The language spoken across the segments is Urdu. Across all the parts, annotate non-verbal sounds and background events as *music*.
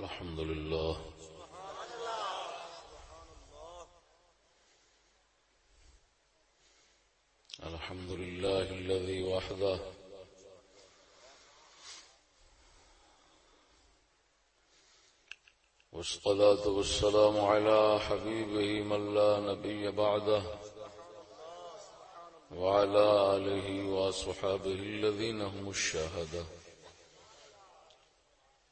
الحمد لله. الحمد لله الذي وحده. والصلاة والسلام على حبيبه من لا نبي بعده. وعلى آله وصحابه الذين هم الشاهدة.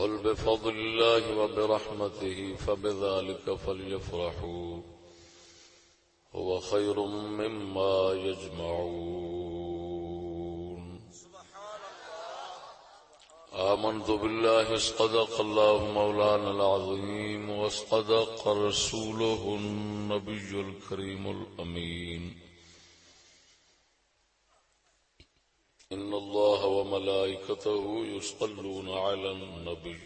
قل بفضل الله وبرحمته فبذلك فليفرحوا. هو خير مما يجمعون. آمنت بالله اصطدق الله مولانا العظيم واصطدق رسوله النبي الكريم الأمين. إن الله وملائكته يصلون على النبي.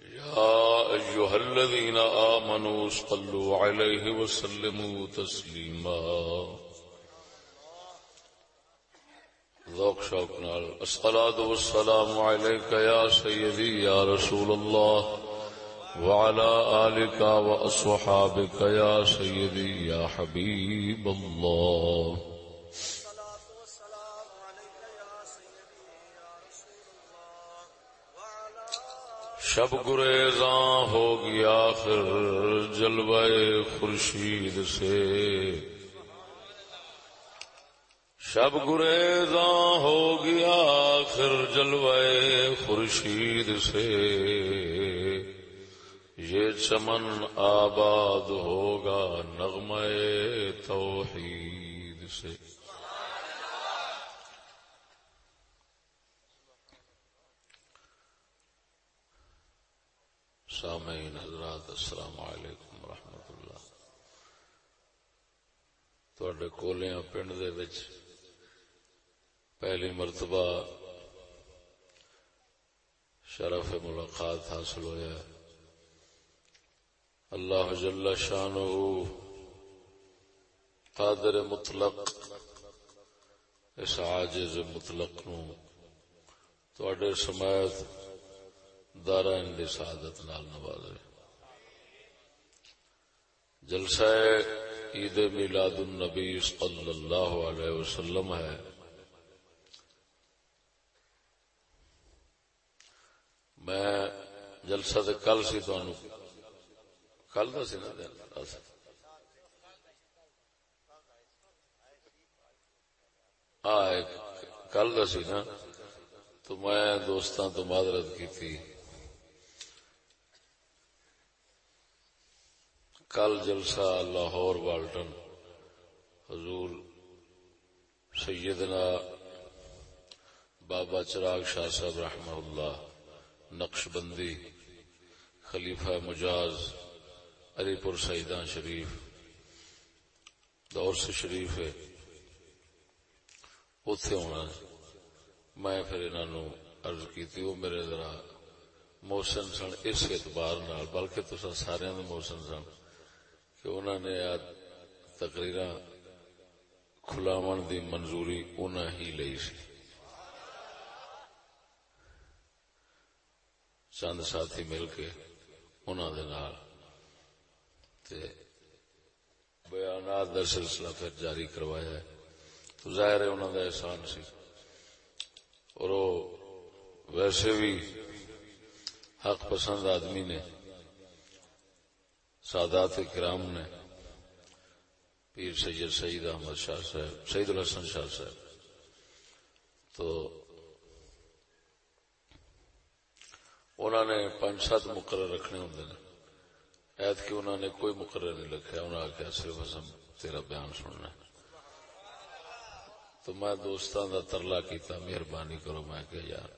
يا أيها الذين آمنوا صلوا عليه وسلموا تسليما. ذوق شوق نال. الصلاة والسلام عليك يا سيدي يا رسول الله وعلى آلك وأصحابك يا سيدي يا حبيب الله. شب گریزاں ہو گیا پھر جلوے خورشید سے۔ شب گریزاں ہو گیا پھر جلوے خورشید سے۔ یہ چمن آباد ہوگا نغمے توحید سے۔ تھوڑے کولیاں پنڈ دے وچ پہلی مرتبہ شرف ملاقات حاصل ہویا ہے اللہ جل شانہ قادر مطلق اس عاجز مطلق نو تواڈے سماعت دارا دی سعادت نال نوازے جلسہ عید میلاد النبی صلی اللہ علیہ وسلم ہے۔ میں جلسہ دے کل سی تو کل دا سی نا دن کل دا سی نا۔ تو میں دوستان تو معذرت کی کل جلسہ لاہور والٹن، حضور سیدنا بابا چراغ شاہ صاحب رحمہ اللہ، نقش بندی، خلیفہ مجاز علی پور سعیدان شریف، دور سے شریف ہے اتے ہونا میں پھر انہوں عرض کی وہ میرے ذرا موسن سن، اس اعتبار بلکہ تو سارے موسن سن۔ کہ انہوں نے تقریر کھلاو دی منظوری انہوں ہی لئی سی۔ چند ساتھی مل کے انہوں دے نال تے بیانات دا سلسلہ پھر جاری کروایا ہے۔ تو ظاہر ہے انہوں دا احسان سی۔ اور وہ ویسے بھی حق پسند آدمی نے سادات کرام نے پیر سید سعید احمد شاہ صاحب سعید الحسن شاہ صاحب۔ تو انہوں نے پانچ سات مقرر رکھنے ہوں ایت کہ انہوں نے کوئی مقرر نہیں لکھا انہوں نے آخیا صرف اصم تیرا بیان سننا تو میں دوستان کا ترلا کیتا، مہربانی کرو، میں کہ یار،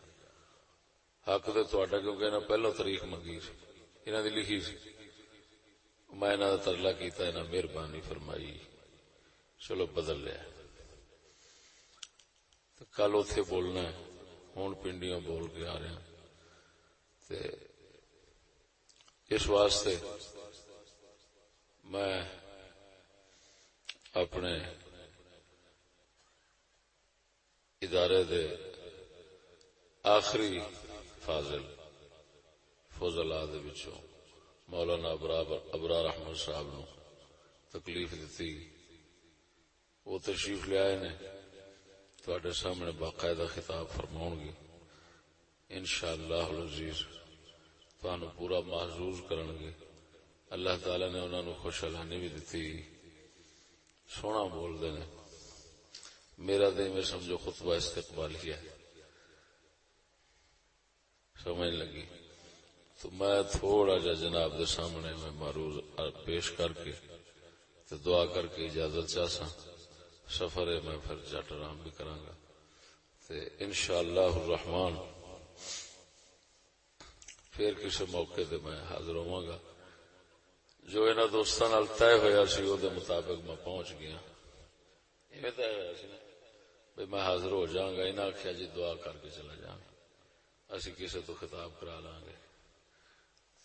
حق تو تھوڑا کیونکہ انہیں پہلو تاریخ منگی سی انہوں نے لکھی سی۔ میں انہوں کا ترلا کیا مہربانی فرمائی۔ چلو بدل لیا۔ کل اتے بولنا ہوں پنڈیاں بول کے آ رہا اس واسطے میں اپنے ادارے دے آخری فاضل فضل وچوں مولانا ابرار احمد صاحب نو تکلیف دیتی وہ تشریف لیا نے تھوڑے سامنے باقاعدہ خطاب فرماؤ گی ان شاء اللہ پورا محظوظ کرن گے۔ اللہ تعالی نے انہوں نے خوش علانی بھی دیتی سونا بول دے میرا دے میں سمجھو خطبہ استقبال کیا سمجھ لگی۔ تو میں تھوڑا جا جناب دے سامنے میں معروض پیش کر کے تو دعا کر کے اجازت چاہسا سفر ہے، میں پھر جٹ آرام بھی کرانگا تے انشاءاللہ الرحمن، پھر کسی موقع دے میں حاضر ہوا گا۔ جو انہوں دوستان نال طے ہویا سی، او دے مطابق میں پہنچ گیا۔ ایویں طے ہویا سی نا بھئی میں حاضر ہو جاؤں گا۔ انہاں آخیا جی دعا کر کے چلا جاؤں گا۔ اسی کسی تو خطاب کرا لیں گے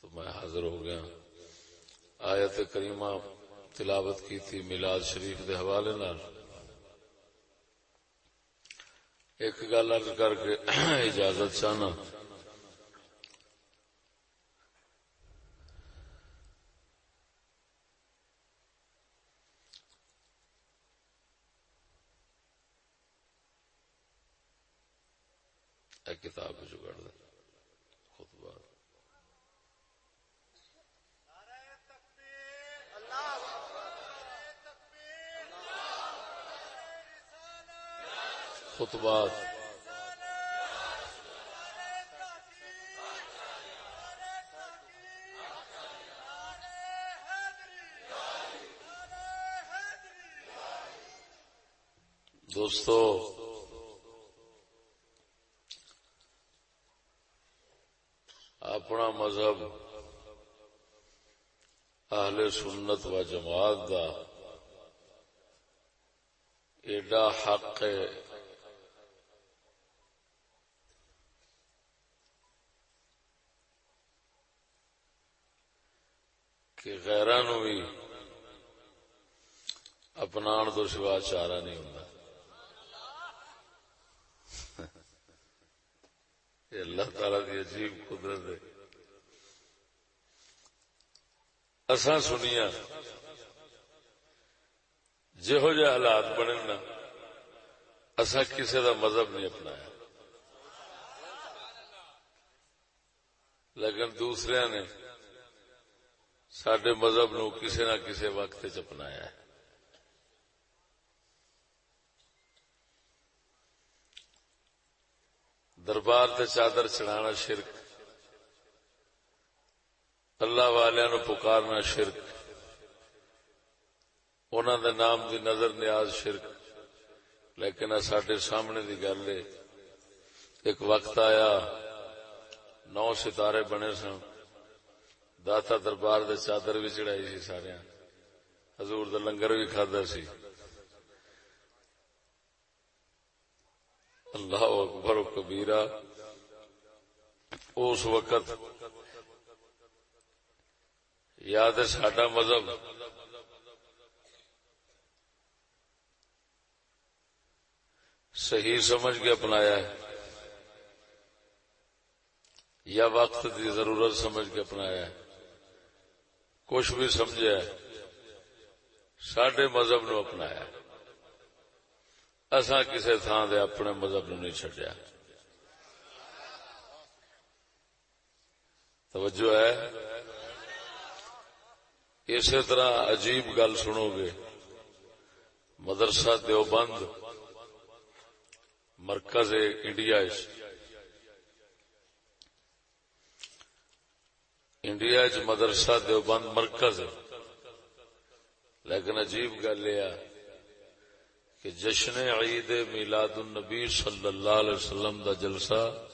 تو میں حاضر ہو گیا۔ آیت کریمہ تلاوت کی تھی میلاد شریف دے حوالے نال۔ ایک گل ارد کر کے اجازت چاہنا کتاب جگڑ دے خطبہ خطبات دوستو، اپنا مذہب اہل سنت و جماعت دا ایڈا حق ہے۔ کہ غیران بھی اپنا تو سوا چارہ نہیں ہوں اللہ تعالی کی عجیب قدرت ہے۔ اساں سنیا جہو جہ حالات بنے نا، اساں کسی دا مذہب نہیں اپنایا۔ لیکن دوسرے نے سڈے مذہب نو کسی نہ کسی وقت چپنایا ہے۔ دربار تے چادر چڑھانا شرک۔ اللہ والے نو پکارنا شرک۔ انہوں دے نام دی نظر نیاز شرک۔ لیکن سڈے سامنے دی گل ہے ایک وقت آیا، نو ستارے بنے سن۔ داتا دربار دے چادر بھی چڑھائی سی سارے حضور دا لنگر بھی کھادا سی۔ اللہ اکبر و کبیرہ، اس وقت یاد ساڈا مذہب؟ صحیح سمجھ کے اپنایا ہے، یا وقت کی ضرورت سمجھ کے اپنایا ہے۔ کچھ بھی سمجھا سڈے مذہب نو اپنایا اصا کسی تھان دے اپنے مذہب نو نہیں چڈیا توجہ ہے؟ اسی طرح عجیب گل سنو گے۔ مدرسہ دیوبند، مرکز انڈیا انڈیا چ مدرسہ دیوبند مرکز۔ لیکن عجیب گل یہ کہ جشن عید میلاد النبی صلی اللہ علیہ وسلم دا جلسہ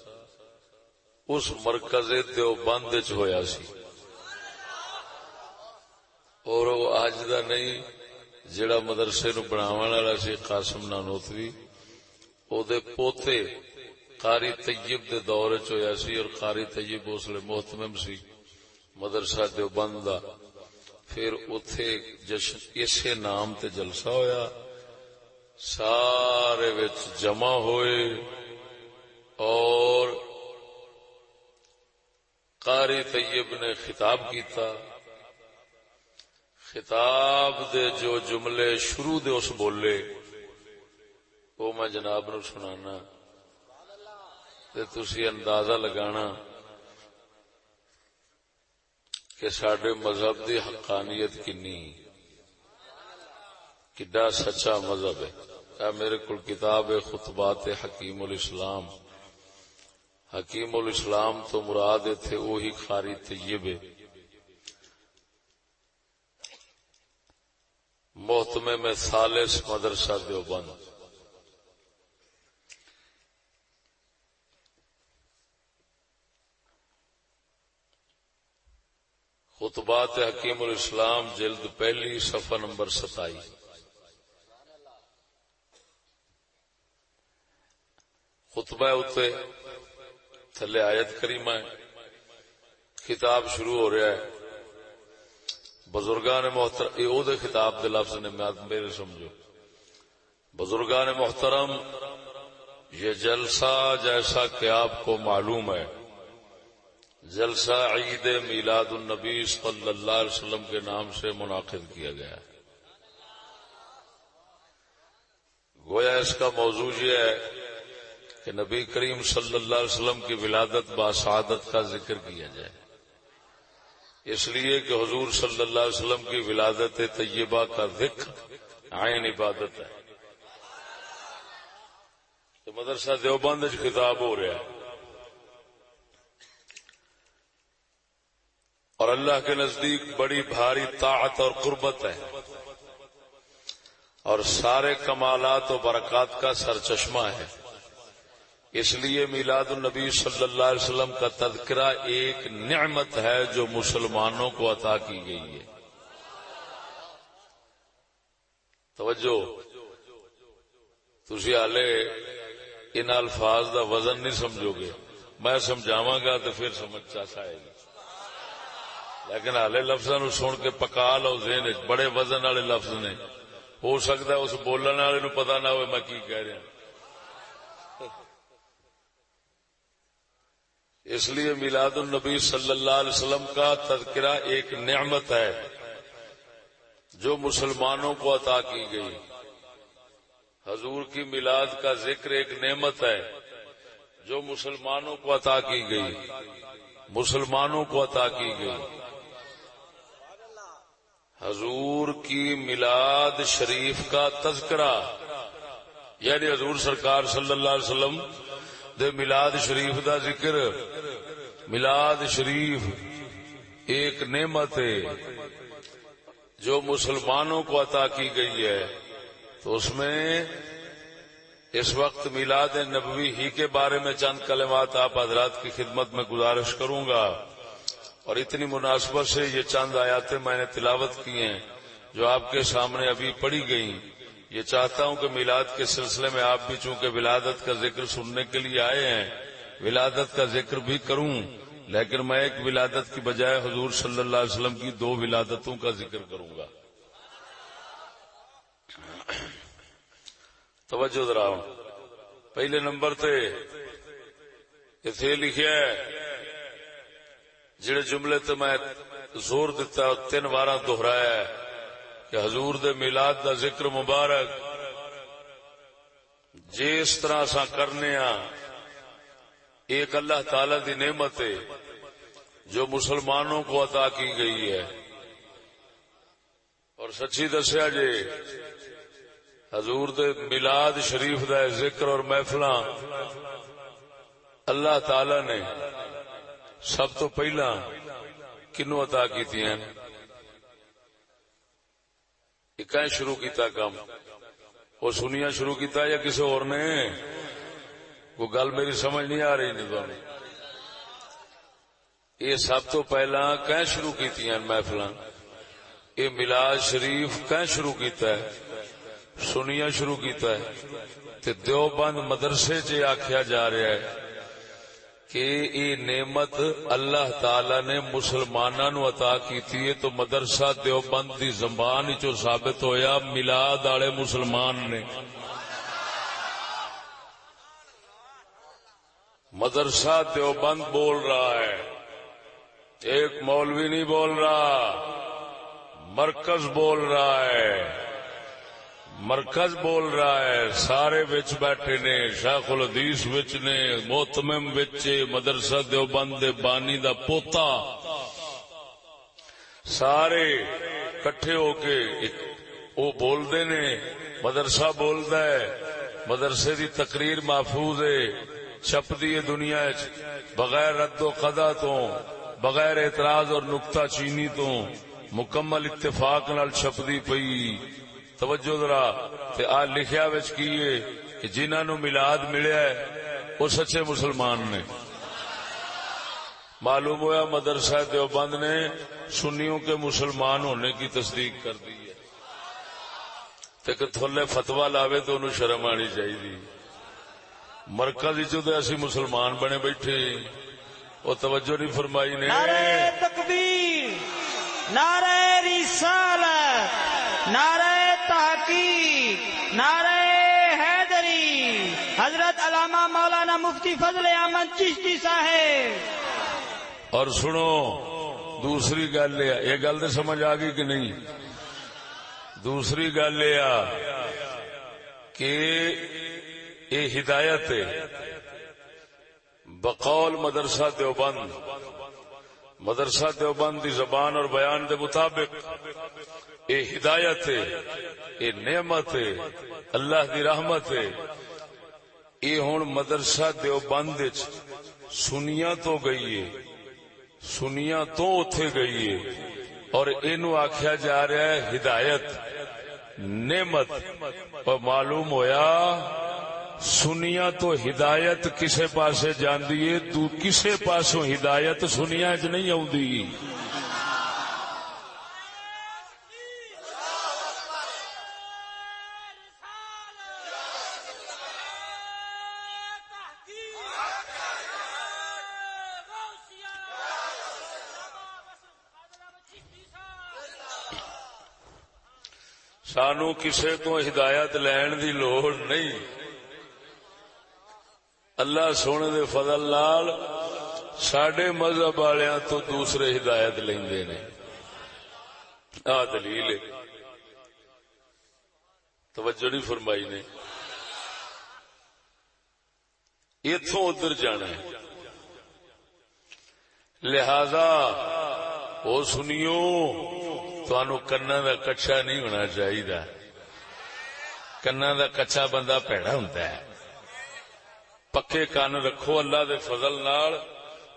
اس مرکز دیوبند چ ہویا سی۔ اور وہ اج دا نہیں جڑا مدرسے نو بناون والا سی، قاسم نانوتوی او دے پوتے قاری طیب دے دور چ ہویا سی اور قاری طیب اس لیے محتمم سی مدرسہ دیوبند دا۔ پھر اتے جشن، اسے نام تے جلسہ ہویا۔ سارے وچ جمع ہوئے اور قاری طیب نے خطاب کیتا۔ خطاب دے جو جملے شروع دے اس بولے، وہ میں جناب نو سنانا۔ تسی اندازہ لگانا کہ سڈے مذہب دی حقانیت کنی۔ کڈا سچا مذہب ہے۔ اے میرے کل کتاب ہے، خطبات حکیم الاسلام۔ حکیم الاسلام تو مراد تھے وہی خاری طیب محتمے میں سالس مدرسہ دیوبند۔ خطبات حکیم الاسلام جلد پہلی صفحہ نمبر ستائی۔ خطبہ اتنے تھلے آیت کریمہ ہے، خطاب شروع ہو رہا ہے۔ بزرگان محترم یہ دے خطاب دے لفظ نے میرے سمجھو۔ بزرگان محترم، یہ جلسہ جیسا کہ آپ کو معلوم ہے، جلسہ عید میلاد النبی صلی اللہ علیہ وسلم کے نام سے منعقد کیا گیا ہے۔ گویا اس کا موضوع یہ ہے کہ نبی کریم صلی اللہ علیہ وسلم کی ولادت باسعادت کا ذکر کیا جائے۔ اس لیے کہ حضور صلی اللہ علیہ وسلم کی ولادت طیبہ کا ذکر عین عبادت ہے۔ مدرسہ دیوبند خطاب ہو رہا ہے۔ اور اللہ کے نزدیک بڑی بھاری طاعت اور قربت ہے۔ اور سارے کمالات و برکات کا سر چشمہ ہے۔ اس لیے میلاد النبی صلی اللہ علیہ وسلم کا تذکرہ ایک نعمت ہے جو مسلمانوں کو عطا کی گئی ہے۔ توجہ۔ تھی ہالے ان الفاظ دا وزن نہیں سمجھو گے۔ میں سمجھاوا گا تو پھر سمجھ چاہتا ہے گی۔ لیکن ہالے لفظ نو سن کے پکا لو ذہن بڑے وزن والے لفظ نے۔ ہو سکتا ہے اس بولنے والے نو پتا نہ ہو میں کی کہہ رہا اس لیے میلاد النبی صلی اللہ علیہ وسلم کا تذکرہ ایک نعمت ہے جو مسلمانوں کو عطا کی گئی۔ حضور کی میلاد کا ذکر ایک نعمت ہے جو مسلمانوں کو عطا کی گئی۔ مسلمانوں کو عطا کی گئی۔ حضور کی میلاد شریف کا تذکرہ یعنی حضور سرکار صلی اللہ علیہ وسلم دے میلاد شریف دا ذکر۔ میلاد شریف ایک نعمت ہے جو مسلمانوں کو عطا کی گئی ہے۔ تو اس میں اس وقت میلاد نبوی ہی کے بارے میں چند کلمات آپ حضرات کی خدمت میں گزارش کروں گا۔ اور اتنی مناسبت سے یہ چند آیاتیں میں نے تلاوت کی ہیں جو آپ کے سامنے ابھی پڑی گئی یہ چاہتا ہوں کہ میلاد کے سلسلے میں آپ بھی چونکہ ولادت کا ذکر سننے کے لیے آئے ہیں، ولادت کا ذکر بھی کروں، لیکن میں ایک ولادت کی بجائے حضور صلی اللہ علیہ وسلم کی دو ولادتوں کا ذکر کروں گا۔ توجہ ذرا۔ پہلے نمبر تے لکھا ہے، جڑے جملے تے میں زور دیتا، تین بار دوہرایا کہ حضور دے میلاد دا ذکر مبارک جس طرح سا کرنے ایک اللہ تعالی دی نعمت ہے جو مسلمانوں کو عطا کی گئی ہے۔ اور سچی دسیا جی حضور دے میلاد شریف دا ذکر اور محفل اللہ تعالی نے سب تو پہلا کنو ادا کی شروع کیتا کام۔ وہ سنیا شروع کیتا یا کسی اور نے؟ وہ گل میری سمجھ نہیں آ رہی جی نہیں یہ سب تو پہلا کہ شروع کی محفل یہ ملاد شریف کہ شروع کیتا ہے؟ سنیا شروع کیتا ہے۔ تے دیوبند مدرسے چ آخیا جا رہا ہے؟ کہ یہ نعمت اللہ تعالی نے مسلمانوں نو عطا کیتی ہے تو مدرسہ دیوبند دی زبان چو ثابت ہویا ملاد والے مسلمان نے۔ مدرسہ دیوبند بول رہا ہے۔ ایک مولوی نہیں بول رہا، مرکز بول رہا ہے۔ مرکز بول رہا ہے، سارے وچ بیٹھے نے، شیخ الحدیث وچ نے، محتمم وچ، مدرسہ دیوبند دے بانی دا پوتا۔ سارے کٹھے ہو کے وہ بولدے نے، مدرسہ بولدا ہے، مدرسے دی تقریر محفوظ ہے چھپ دی دنیا بغیر رد و قدا تو، بغیر اعتراض اور نکتا چینی تو، مکمل اتفاق نال چھپدی پئی۔ توجہ ذرا، تے آ لکھیا وچ کیے کہ جنہاں نو میلاد ملیا ہے، وہ سچے مسلمان نے۔ معلوم ہوا مدرسہ دیوبند نے سنیوں کے مسلمان ہونے کی تصدیق کر دی ہے۔ تے کہ تھلے فتوا لاوے تو انہوں شرم آنی چاہیے۔ مرکز اسی مسلمان بنے بیٹھے۔ وہ توجہ نہیں فرمائی نے۔ نعرہ تکبیر، نعرہ رسالت، نعرہ تحقیق، نعرہ حیدری، حضرت علامہ مولانا مفتی فضل احمد چشتی صاحب۔ اور سنو، دوسری گل یہ گل تو سمجھ آ گئی کہ نہیں؟ دوسری گل یہ کہ یہ ہدایت بقول مدرسہ دیوبند مدرسہ دیوبند دی زبان اور بیان دے مطابق اے ہدایت ہے، اے نعمت ہے، اللہ دی رحمت ہے۔ اے ہوں مدرسہ دیوبند وچ سنیا تو گئی ہے سنیا تو اتے گئی ہے۔ اور اینو آخیا جا رہا ہے ہدایت، نعمت۔ اور معلوم ہویا سنیا تو ہدایت کسے پاسے جاندی ہے، تو کسے پاسوں ہدایت سنیا چ نہیں آئی سانو کسے تو ہدایت لین دی لوڑ نہیں۔ اللہ سونے دے فضل لال سڈے مذہب والوں تو دوسرے ہدایت لیندے نے۔ آ دلیل توجہ نہیں فرمائی نے۔ اتوں ادھر جانا ہے۔ لہذا وہ سنیو تنوع کنا کا کچا نہیں ہونا چاہیے کنا کا کچا بندہ پیڑا ہوں پکے کان رکھو اللہ دے فضل نال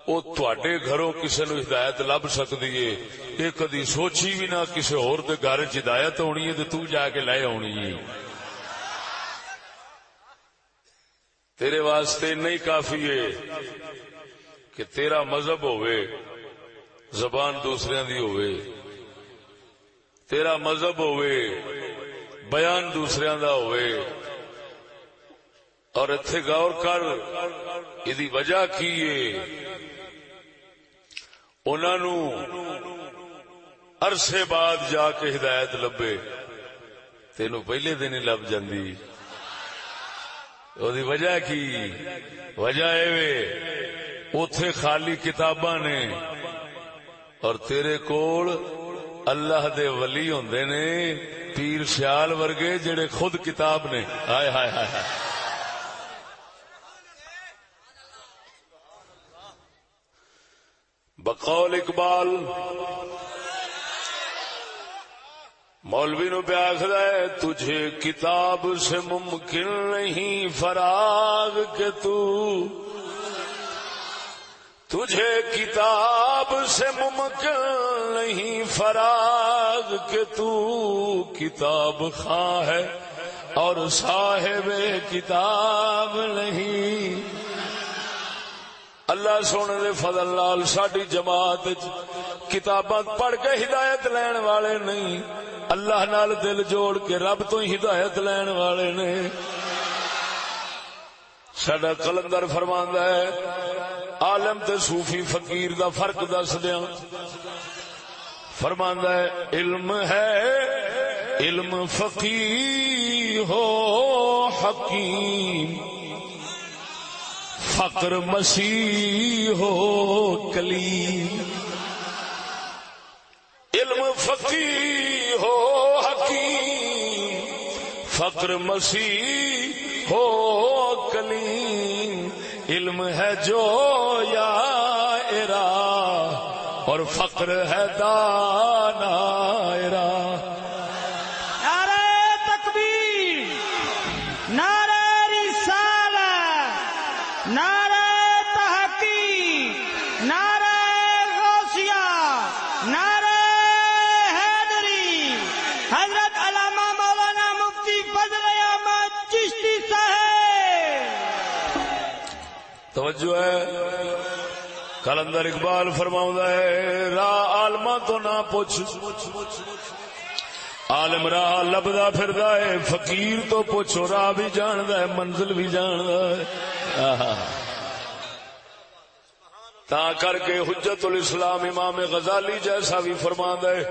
او تواڈے گھروں کسے نو ہدایت لب سکدی ہے اے کدی سوچی بھی نہ کسے اور دے گھر وچ ہدایت ہونی ہے تے تو جا کے لے آونی ہے تیرے واسطے نہیں کافی ہے کہ تیرا مذہب ہوئے زبان دوسرے دی ہوئے تیرا مذہب ہوئے بیان دوسرے دا ہوئے اور اتنے غور کر یہ وجہ کی عرصے بعد جا کے ہدایت لبے۔ تین پہلے دن ہی لب جی وجہ کی؟ وجہ اتے خالی کتاباں نے۔ اور تیرے کول اللہ دے ولی ہوں نے، پیر سیال ورگے جڑے خود کتاب نے۔ ہائے ہائے ہائے ہائے۔ بقول اقبال مولوی نو پیاخر ہے، تجھے کتاب سے ممکن نہیں، فراغ کے تو تجھے کتاب سے ممکن نہیں، فراغ کے تو کتاب خاں ہے اور صاحب کتاب نہیں۔ اللہ سونے دے فضل لال ساری جماعت کتاباں پڑھ کے ہدایت لین والے نہیں۔ اللہ نال دل جوڑ کے رب تو ہی ہدایت لین والے نے۔ سڈا کلندر فرماندہ ہے، عالم تے صوفی فقیر دا فرق دس دیا فرماندہ ہے، علم ہے، علم فقیر ہو حکیم۔ فقر مسیح ہو کلیم۔ علم فقی ہو حکیم۔ فقر مسیح ہو کلیم۔ علم ہے جو یا ارا۔ اور فقر ہے دانا توجہ ہے، کلندر اقبال فرماؤں ہے راہ عالما تو نہ پوچھ۔ عالم راہ لبدا پھردا ہے، فقیر تو پوچھو راہ بھی جاندا ہے، منزل بھی جاندا ہے۔ آہا۔ تا کر کے حجت الاسلام امام غزالی جیسا بھی فرماندا ہے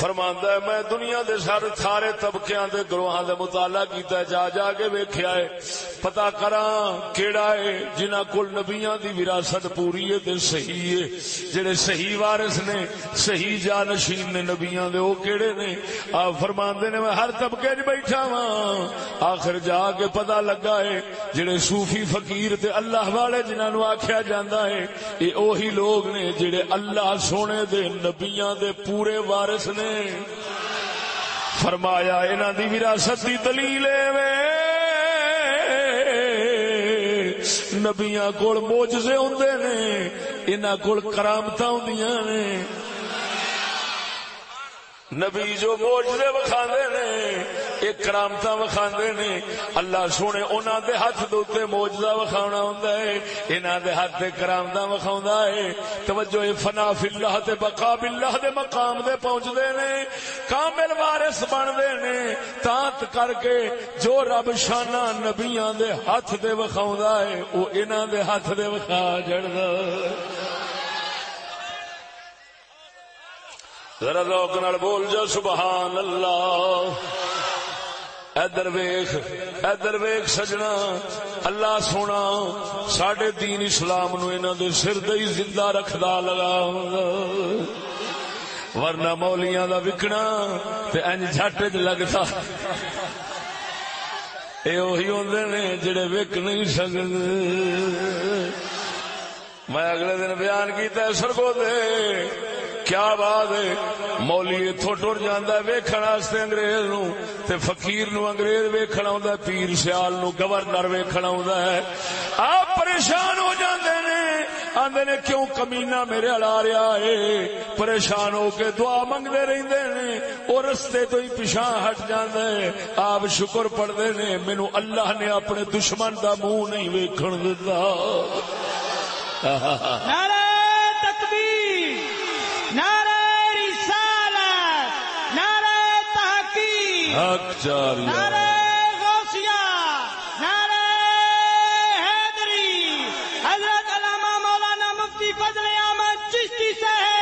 فرماندا ہے، میں دنیا دے سارے سارے طبقیاں دے گروہاں دے مطالعہ کیتا جا جا کے ویکھیا ہے۔ پتہ کراں کیڑا ہے، جنہاں کول نبیاں دی وراثت پوری ہے تے صحیح ہے۔ جڑے صحیح وارث نے، صحیح جانشین نے نبیاں دے، او کیڑے نے؟ آ فرماندے نے، میں ہر طبقے وچ بیٹھا ہاں آخر جا کے پتہ لگا ہے، جڑے صوفی فقیر تے اللہ والے جنہاں نو آکھیا جاندا ہے یہ اوہی لوگ نے جڑے اللہ سونے دے نبیاں دے پورے وارث نے۔ فرمایا انہاں دی وراثت دی دلیل نبیاں کول موجزے ہوندے نے، انہاں کول کرامتاں ہوندیاں نے۔ نبی جو موجزے وکھاندے نے، ایک کرامتاں وکھاندے نے، اللہ سونے انہاں دے ہاتھ دے اوتے موجزہ وکھاونا ہوندا ہے، انہاں دے ہاتھ تے کرامتاں وکھاوندا ہے۔ توجہ فنا فی اللہ تے بقا باللہ دے مقام دے پہنچدے نے، کامل وارث بندے نے، تانت کر کے جو رب شانہ نبیاں دے ہاتھ دے وکھاوندا ہے، او انہاں دے ہاتھ دے وکھا جڑدا۔ ذرا ذوق نال بول جا سبحان اللہ ادھر ویخ ادھر ویخ سجنا، اللہ سونا سڈے دین اسلام نو انہاں دے سر دے زندہ رکھدا لگا۔ ورنہ مولیاں دا وکنا تے انج جھٹ چ لگتا اے وہی ہوندے نے جڑے وک نہیں سکدے۔ میں اگلے دن بیان کیتا سرگو دے۔ کیا بات ہے؟ مولی اتو ٹر جانا ویکھن واسطے انگریز نو تے فقیر نو انگریز ویکھن آوندا پیر سیال نو گورنر ویکھن آوندا ہے۔ آپ پریشان ہو جاندے نے، آندے نے کیوں کمینہ میرے اڑا رہا ہے؟ پریشان ہو کے دعا منگدے رہندے نے، او رستے تو ہی پیچھا ہٹ جاندا ہے آپ شکر پڑھدے نے، مینوں اللہ نے اپنے دشمن دا منہ نہیں ویکھن دتا۔ نعرہ تکبیر نعرہ رسالت نعرہ تحقیق حق جاری نعرہ غوثیہ نعرہ حیدری حضرت علامہ مولانا مفتی فضل احمد چشتی صاحب۔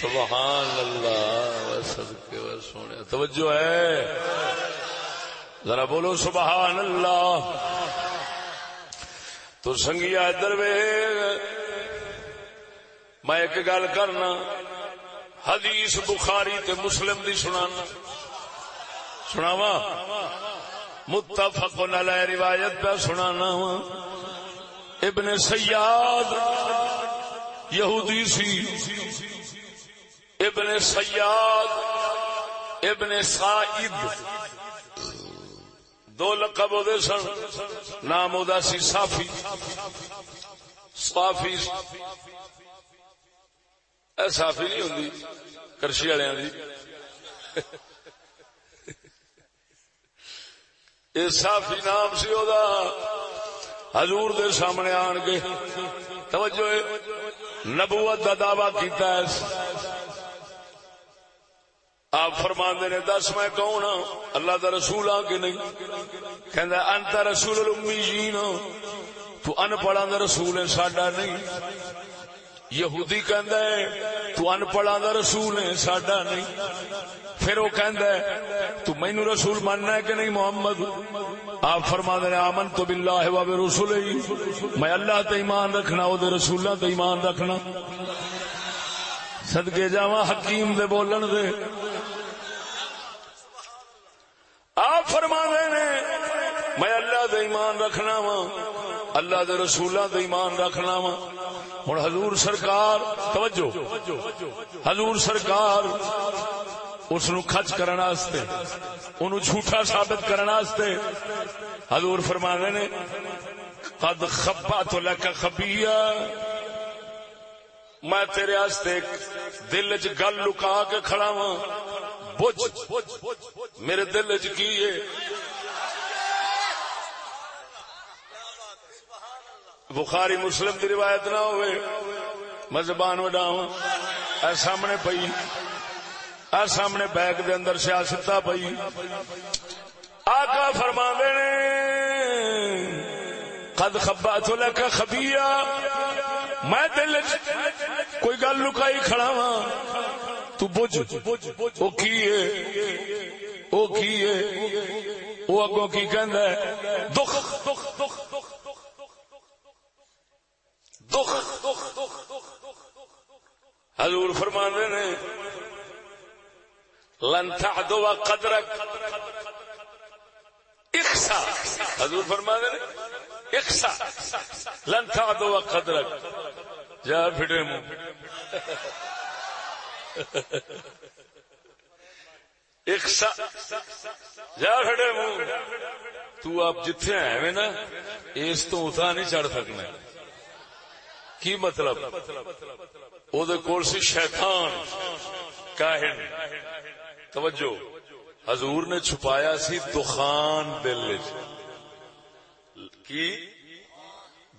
سبحان اللہ صدقے و سونے۔ توجہ ہے۔ ذرا بولو سبحان اللہ تو سنگیا ادھر میں ایک گل کرنا، حدیث بخاری تے مسلم دی سنانا۔ سناوا متفق علیہ روایت پہ سنانا وا ابن سیاد یہودی سی۔ ابن سیاد، ابن سائد۔ دو لقب وہ سن۔ نام ادا سی صافی۔ صافی۔ اے صافی نہیں ہوں کرشی والے دی صافی نام سی او دا حضور دے سامنے آن کے توجہ نبوت دا دعویٰ کیتا ہے۔ آپ فرماندے نے، دس میں کون ہاں؟ اللہ دا رسول ہاں کہ نہیں۔ کہندا، انت رسول الامیین۔ تو ان پڑھا دا رسول ہے ساڈا نہیں۔ یہودی کہندا ہے، تو ان پڑھا دا رسول ہے، ساڈا نہیں. پھر وہ کہندا ہے، تو مینو رسول ماننا ہے کہ نہیں محمد؟ آپ فرما دے آمن تو باللہ و برسول میں اللہ تے ایمان رکھنا، او دے رسولاں تے ایمان رکھنا۔ صدقے جاواں حکیم دے بولن دے۔ آپ فرما دے نے، میں اللہ دے ایمان رکھنا وا اللہ دے رسولاں دے ایمان رکھنا وا۔ ہن حضور سرکار، توجہ۔ حضور سرکار اس نو کھچ کرن واسطے اونوں جھوٹا ثابت کرن واسطے حضور فرما دے نے، قد خبات لك خبیہ میں تیرے واسطے دل چ گل لکا کے کھڑا ہاں بج میرے دل چ کی ہے؟ بخاری مسلم کی روایت نہ ہوئے، میں زبان وڈاواں اے سامنے پئی، اے سامنے بیگ دے اندر سیاستہ پئی۔ آقا فرما نے، قد خبات لك خبیہ میں دل کوئی گل لکائی کھڑا وا تو بج او کی ہے؟ او کی ہے؟ او اگوں کی کہندا ہے دکھ۔ دکھ۔ دکھ دکھ حضور فرماندے نے، لن تعدو قدرک اخسا حضور فرماندے نے اخسا لن تعدو قدرک۔ جا پھٹے منہ۔ اخسا جا پھٹے منہ۔ تو آپ جتھے آئے میں نا، اس تو اتھا نہیں چڑھ سکنا۔ کی مطلب؟ او دے کول سی شیطان، کاہن۔ توجہ، حضور نے چھپایا سی دخان دل کی؟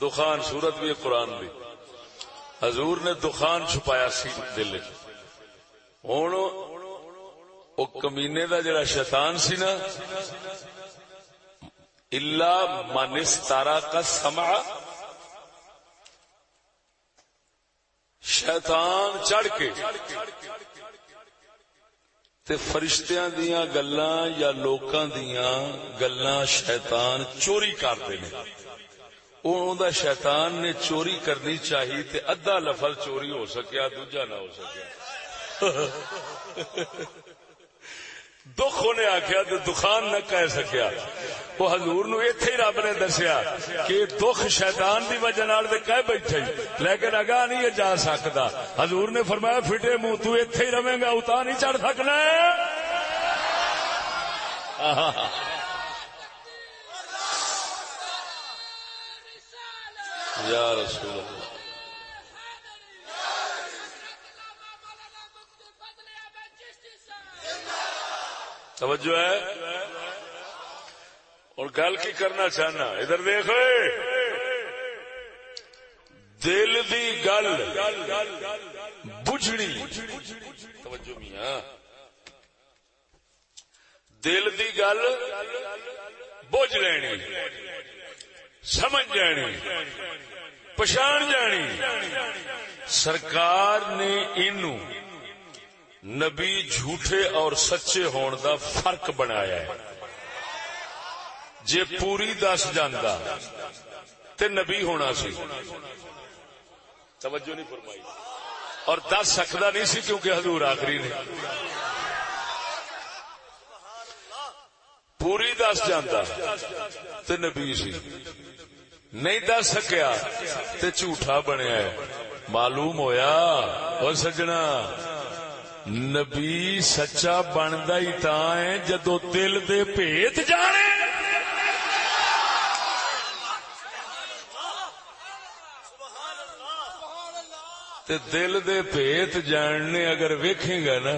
دخان صورت بھی قرآن بھی۔ حضور نے دخان چھپایا سی دل ہوں وہ کمینے دا جڑا شیطان سی نا اللہ مانس تارا کا سما شیطان چڑھ کے تے فرشتیاں دیاں گلاں یا لوکاں دیاں گلاں شیطان چوری کرتے ہیں دا شیطان نے چوری کرنی چاہیے تے ادھا لفظ چوری ہو سکیا، دوجا نہ ہو سکیا۔ *laughs* دکھ انہیں آخیا تو دخان نہ کہہ سکیا۔ وہ حضور نو ایتھے ہی رب نے دسیا کہ دکھ شیطان دی وجہ نال تے کہہ بیٹھے لیکن اگاں نہیں جا سکدا۔ حضور نے فرمایا، پھٹے منہ تو ایتھے ہی رہے گا اتا نہیں چڑھ سکنا۔ یا رسول اللہ۔ توجہ ہے؟ اور گل کی کرنا چاہنا، ادھر دیکھو دل دی گل بجھنی۔ توجہ میاں۔ دل دی گل بجھ لینی، سمجھ جانی، پچھان جانی۔ سرکار نے انو نبی جھوٹے اور سچے ہون دا فرق بنایا ہے۔ جے پوری دس جانا تے نبی ہونا سی۔ توجہ نہیں فرمائی۔ اور دس سکتا نہیں سی کیونکہ حضور آخری نے۔ پوری دس جانا تے نبی سی۔ نہیں دس سکیا تے جھوٹا بنیا ہے۔ معلوم ہویا۔ اور سجنا۔ نبی سچا بنتا ہی تا ہے جدو دل دے پیت جانے۔ تے دل دے پیت جاننے اگر ویکھیں گا نا،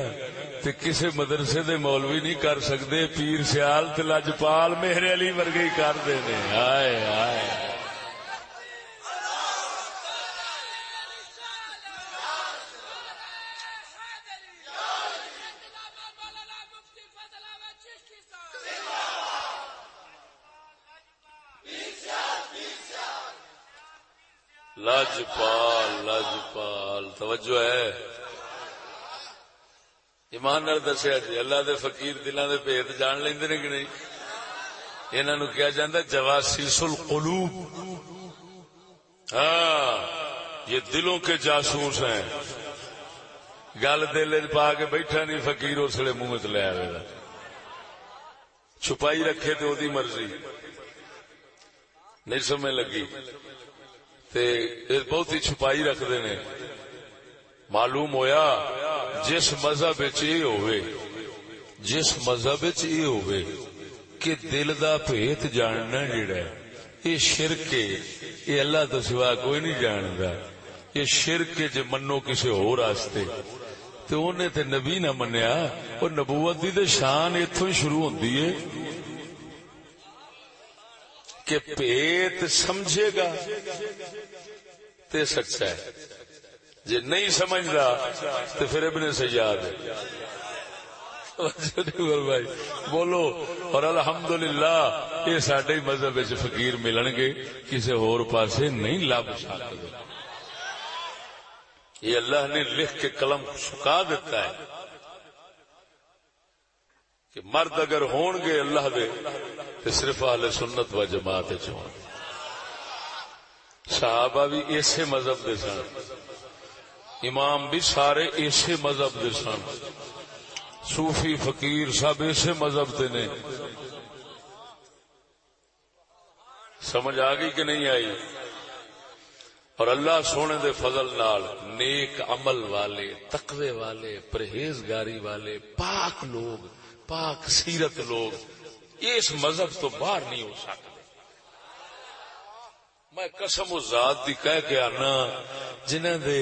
تے کسے مدرسے دے مولوی نہیں کر سکتے پیر سیال تے لجپال میرے علی ورگے کر دے ہائے ہائے لاجپال لاجپال توجہ ہے۔ ایمان نال دسیا جی اللہ دے فقیر دلان دے بھید جان لیندے نے کہ نہیں؟ انہاں نو کیا جاندا جواسیس القلوب۔ ہاں یہ دلوں کے جاسوس ہیں۔ گل دل پا کے بیٹھا نہیں، فقیر اس لیے منہ لے آئے گا۔ چھپائی رکھے تو دی مرضی۔ نہیں سمجھ لگی۔ تے بہت ہی چھپائی رکھتے نے معلوم ہویا جس مذہب ہوئے، جس مذہب ہوئے کہ دل دا پیت جاننا جڑا ہے، یہ شرک ہے، یہ اللہ تو سوا کوئی نہیں جانتا۔ یہ شرک ہے جے منو کسی ہو راستے تو انہیں تے نبی نہ منیا، اور نبوت دی شان اتوں ہی شروع ہوندی ہے۔ کہ پیت سمجھے گا تے سچا ہے۔ جی نہیں سمجھتا تو پھر ابن سجاد بھائی، بولو، اور الحمدللہ، یہ سڈے مذہب فقیر ملن گے کسی ہور پاسے نہیں لب سکتے۔ یہ اللہ نے لکھ کے قلم سکا دیتا ہے۔ کہ مرد اگر ہون گے اللہ دے تو صرف اہل سنت و جماعت چون صحابہ بھی ایسے مذہب دے سن۔ امام بھی سارے ایسے مذہب دے سن۔ صوفی، فقیر سب ایسے مذہب دے نے۔ سمجھ آ گئی کہ نہیں آئی؟ اور اللہ سونے دے فضل نال نیک عمل والے، تقوی والے، پرہیزگاری والے، پاک لوگ پاک سیرت لوگ اس مذہب تو باہر نہیں ہو سکتے۔ میں قسم ذات دی کہہ کے آنا جنہ دے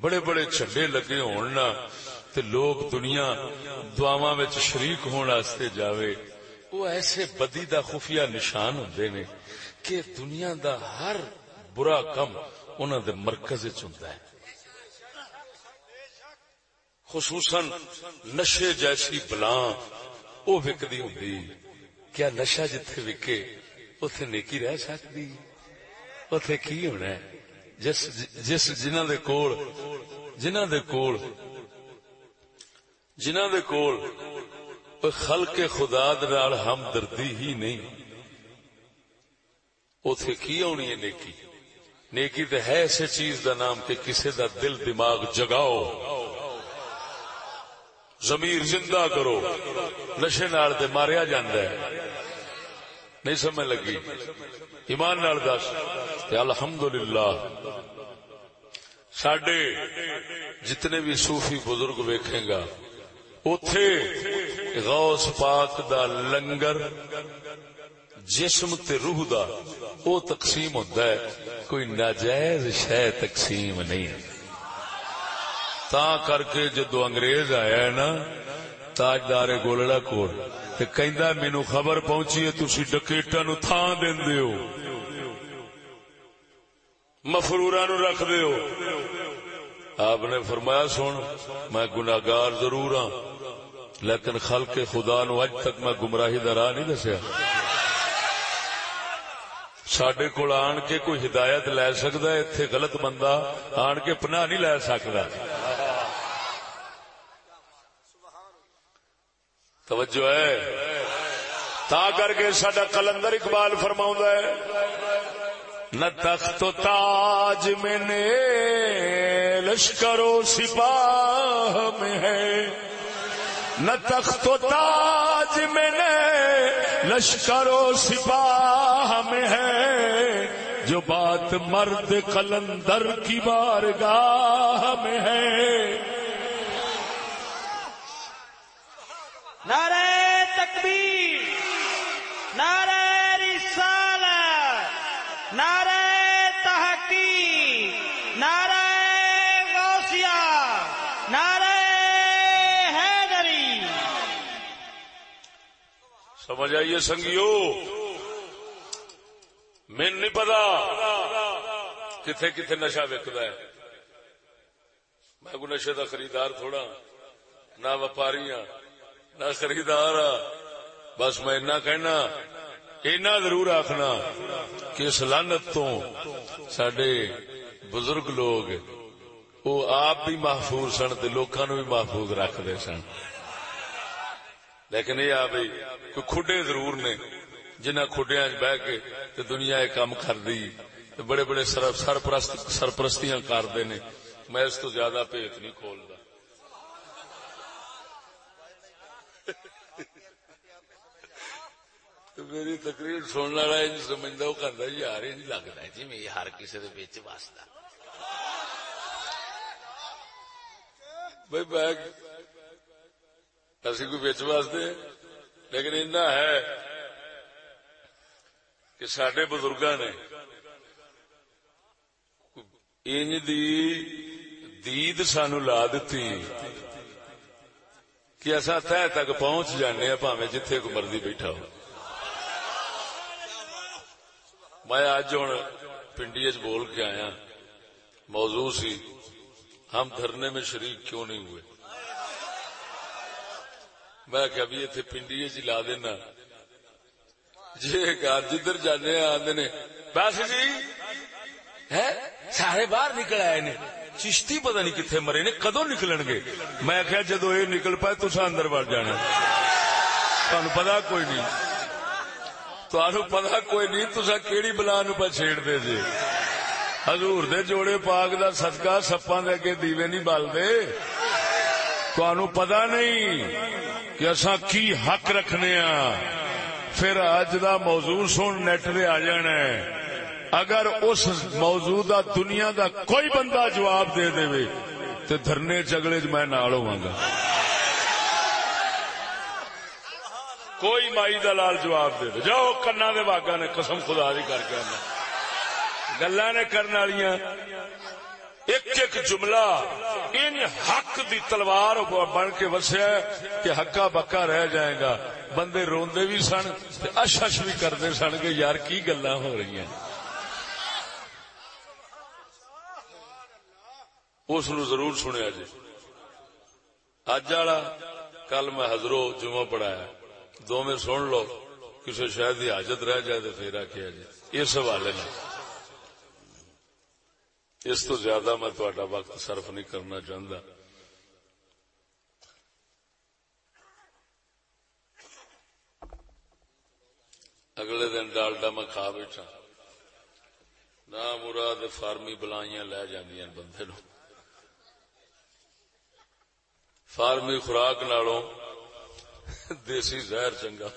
بڑے بڑے چڈے لگے ہونا تے لوگ دنیا دعوا شریک ہونے جاوے۔ وہ ایسے بدی دا خفیہ نشان ہوندے نے کہ دنیا دا ہر برا کم انہوں دے مرکز چ ہے۔ خصوصاً نشے جیسی بلا وہ وکدی ہوں کیا نشا جتھے وکے اتے نیکی رہ سکتی اتے کی ہونا ہے؟ جس جس جنہ دے کول جنہ دے کول جنہ دے کول خلق خدا دال ہم دردی ہی نہیں اتے کی ہونی ہے نیکی؟ نیکی تو ہے ایسے چیز دا نام کہ کسے دا دل دماغ جگاؤ۔ زمیر زندہ کرو۔ نشے نال ماریا جاندہ ہے۔ نہیں سمجھ لگی۔ ایمان نال دس۔ الحمدللہ۔ سڈے جتنے بھی صوفی بزرگ ویکھیں گا اتے غوث پاک دا لنگر، جسم تے روح دا، او تقسیم ہوتا ہے۔ کوئی ناجائز شہ تقسیم نہیں۔ تا کر کے جدو انگریز آیا ہے نا، تاجدار گولڑا کوٹ تے کہندا مینوں خبر پہنچی ہے، تسی ڈکیٹاں نو تھان دیندے ہو۔ مفرورا نو رکھ دے ہو۔ آپ نے فرمایا، سن، میں گناگار ضرور ہاں لیکن خلق خدا نو اج تک میں گمراہی دا راہ نہیں دسیا۔ سڈے کول آن کے کوئی ہدایت لے سکتا ہے اتنے غلط بندہ آن کے پناہ نہیں لے سکتا توجہ ہے۔ تا کر کے سڈا کلندر اقبال فرما ہے، نہ تخت و تاج میں نے لشکر و سپاہ میں ہے، نہ تخت و تاج میں نے لشکر و سپاہ میں ہے۔ جو بات مرد کلندر کی بارگاہ میں ہے نعرہ تکبیر، نعرہ رسالت، نعرہ تحقیق، نعرہ غوثیہ، نعرہ حیدری۔ سمجھ آئیے سنگیو؟ میں نہیں پتا کتنے کتنے نشا وکتا ہے۔ میں کو نشے کا خریدار تھوڑا، نہ وپاری ہاں نہ خریدار بس میں اتنا کہنا اینا ضرور آخنا کہ اس لانت تو سڈے بزرگ لوگ وہ آپ بھی محفوظ سن تو بھی محفوظ رکھتے سن۔ لیکن یہ آ بھائی کوئی کھڈے ضرور نے، جنہ کھڈیا بہ کے تے دنیا یہ کام کر دی تے بڑے بڑے سرپرست، سرپرستیاں کرتے نے۔ میں اس تو زیادہ پیت نہیں کھولتا میری تقریر سننے والا یہ سمجھتا وہ کہتا یار، یہ نہیں لگتا جی میں ہر کسی کے بچ واسطہ۔ بھائی، بیگ، اسی کوئی بچ واسطے، لیکن اتنا ہے کہ سڈے بزرگ نے انج دی دید سانو لا دیتی کہ اصا تہ تک پہنچ جانے پاوے جتھے کو مرضی بیٹھا ہو۔ میں اج ہوں پنڈی بول کے آیا ہاں۔ موضوع سی، ہم دھرنے میں شریک کیوں نہیں ہوئے؟ میں کہ ابھی اتنے پنڈی چ لا دینا۔ جی جدھر جانے آدھے نے بس جی ہے؟ سارے باہر نکل آئے نے۔ چشتی پتہ نہیں کتنے مرے نے کدو نکلن گے؟ میں کیا جدو یہ نکل پائے تو اندر بڑھ جانا۔ تہن پتا کوئی نہیں۔ تہن پتا کوئی نہیں تسا کیڑی بلا نو پہ چھیڑ دے جی۔ حضور دے جوڑے پاک دا صدقہ سپاں دے کے دیوے نہیں بال دے تہن پتا نہیں کہ اصا کی حق رکھنے ہاں پھر اج دا موضوع سن، نیٹ دے آ جانا ہے۔ اگر اس موجودہ دنیا دا کوئی بندہ جواب دے دے تو دھرنے چگڑے میں نال ہوا گا۔ کوئی مائی دلال جواب دے دے۔ جاؤ کنا دے باغا نے قسم خدا دی کر کے آنا۔ گلا نے کرنے والی ایک ایک جملہ ان حق دی تلوار بن کے وسیا کہ ہکا بکا رہ جائے گا۔ بندے روندے بھی سن اش اش بھی کرتے سن کہ یار کی گلا ہو رہی ہیں۔ اس ضرور سنیا جی۔ اج والا کل میں حضرو جمعہ پڑھایا۔ دو میں سن لو کسی شاید کی حاجت رہ جائے تو پھر آخیا جی اس حوالے میں اس تو زیادہ میں تھوڑا وقت صرف نہیں کرنا چاہتا اگلے دن ڈالڈا میں کھا بیٹھا۔ نہ مراد فارمی بلائیاں لے جاندیاں بندے نو فارمی خوراک نالوں دیسی زہر چنگا۔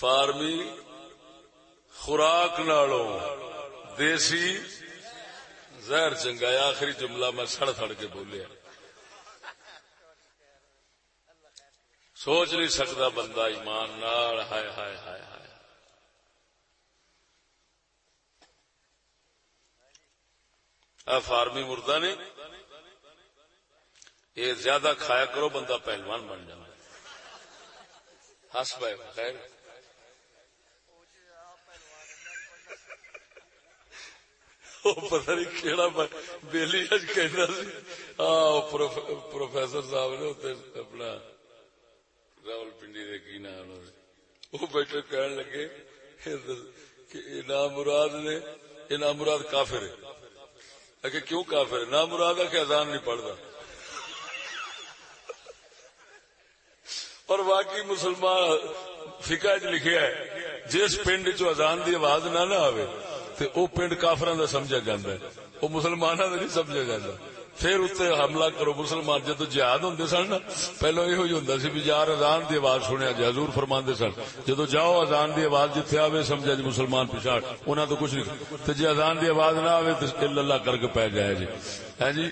فارمی خوراک نالوں دیسی زہر چنگا۔ آخری جملہ میں سڑ سڑ کے بولیا۔ سوچ نہیں سکتا بندہ ایمان نال۔ ہائے ہائے ہائے ہائے۔ فارمی مردہ نے یہ زیادہ کھایا کرو، بندہ پہلوان بن جائے ہس پائے، خیر۔ پتہ نہیں کہڑا بہلی اج کہنا سی۔ ہاں پروفیسر صاحب نے اپنا راول پنڈی دے کی نام وہ بیٹھے کہن لگے کہ نام مراد نے یہ نام مراد کافر ہے۔ کہ کیوں کافر ہے؟ نام مراد ہے کہ اذان نہیں پڑھتا۔ اور واقعی مسلمان فکا چ لکھیا ہے، جس پنڈ چ اذان دی آواز نہ نہ آئے تو وہ پنڈ کافر کا سمجھا جاتا ہے۔ وہ مسلمانوں کا نہیں سمجھا جاتا پھر اتنے حملہ کرو مسلمان، جدو جہاد ہوں سن پہلو یہ ہوں سی بھی جی یار ازان کی آواز سنیا جی حضور فرما سن، جدو جاؤ ازان کی آواز جتنے آئے سمجھا جی مسلمان پچھاڑ انہوں تو کچھ نہیں۔ تو جی ازان کی آواز نہ آئے تو اللہ کر کے پی جائے جی۔ ہے جی؟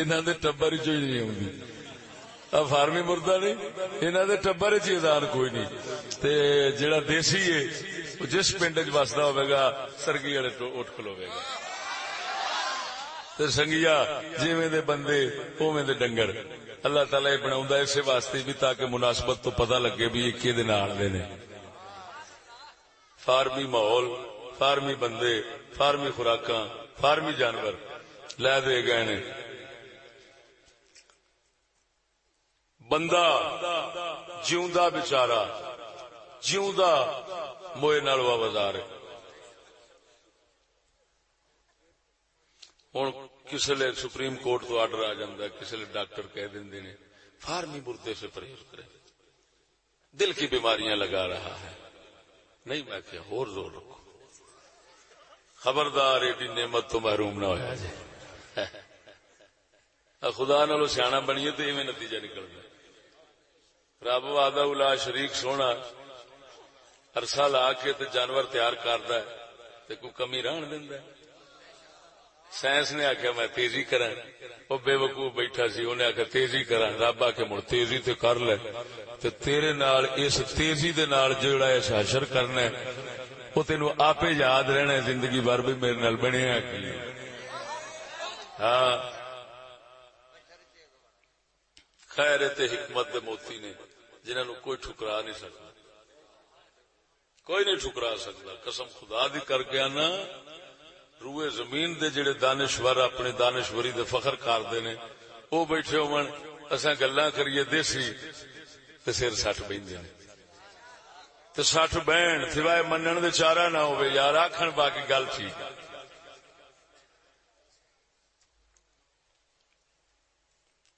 انہوں نے ٹبر چ نہیں آتی فارمی مردہ نہیں انہوں نے ٹبر چ ازان کوئی نہیں۔ جڑا دیسی ہے جس پنڈ چ بستا ہوگا سرگی والے اٹھ کلوے گا۔ تے سنگیا جیویں دے بندے اوویں دے ڈنگر اللہ تعالی یہ بناوندا اسے واسطے بھی تاکہ مناسبت تو پتہ لگے بھی یہ کدے نال دے نے فارمی ماحول فارمی بندے فارمی خوراکاں فارمی جانور لے دے گئے نے بندہ جیوندا بچارا جیوندا موئے نال وابدار ہے ہوں کسی لیے سپریم کورٹ تو آرڈر آ جاتا ہے کسی لیے ڈاکٹر کہہ دیں نے، فارمی مردے سے پرہیز کرے دل کی بیماریاں لگا رہا ہے۔ نہیں میں کیا، اور زور رکھو۔ خبردار، ایڈی نعمت تو محروم نہ ہوا جی خدا نالو سیاح بنیے تو ایویں نتیجہ نکلنا رب وعدہ الا شریک سونا عرصہ لا کے تے جانور تیار کردا ہے، تے کوئی کمی رہن دیندا ہے۔ سائنس نے آخیا میں تیزی کرا وہ بے وقوف بیٹھا سی انہیں آخیا تیزی کرا رب آ کے مڑ تیزی تے کر لے۔ تے تیرے نال، اس تیزی دے نال جڑا ہے حشر کرنا ہے وہ تینو آپ یاد رہنا ہے، زندگی بھر بھی میرے نال بنیا کی ہاں۔ خیر تے حکمت دے موتی نے جنہوں نو کوئی ٹھکرا نہیں سکتا۔ کوئی نہیں ٹھکرا سکتا۔ قسم خدا دی کر گیا نا روئے زمین دے جڑے دانشور اپنے دانشوری دے فخر کردے نے، او بیٹھے ہون، اساں گلاں کریے دیسی، تے سر سٹ بیندے نے تے سٹ بہن، سوائے منن دے چارہ نہ ہوے یار آکھن باقی گل ٹھیک۔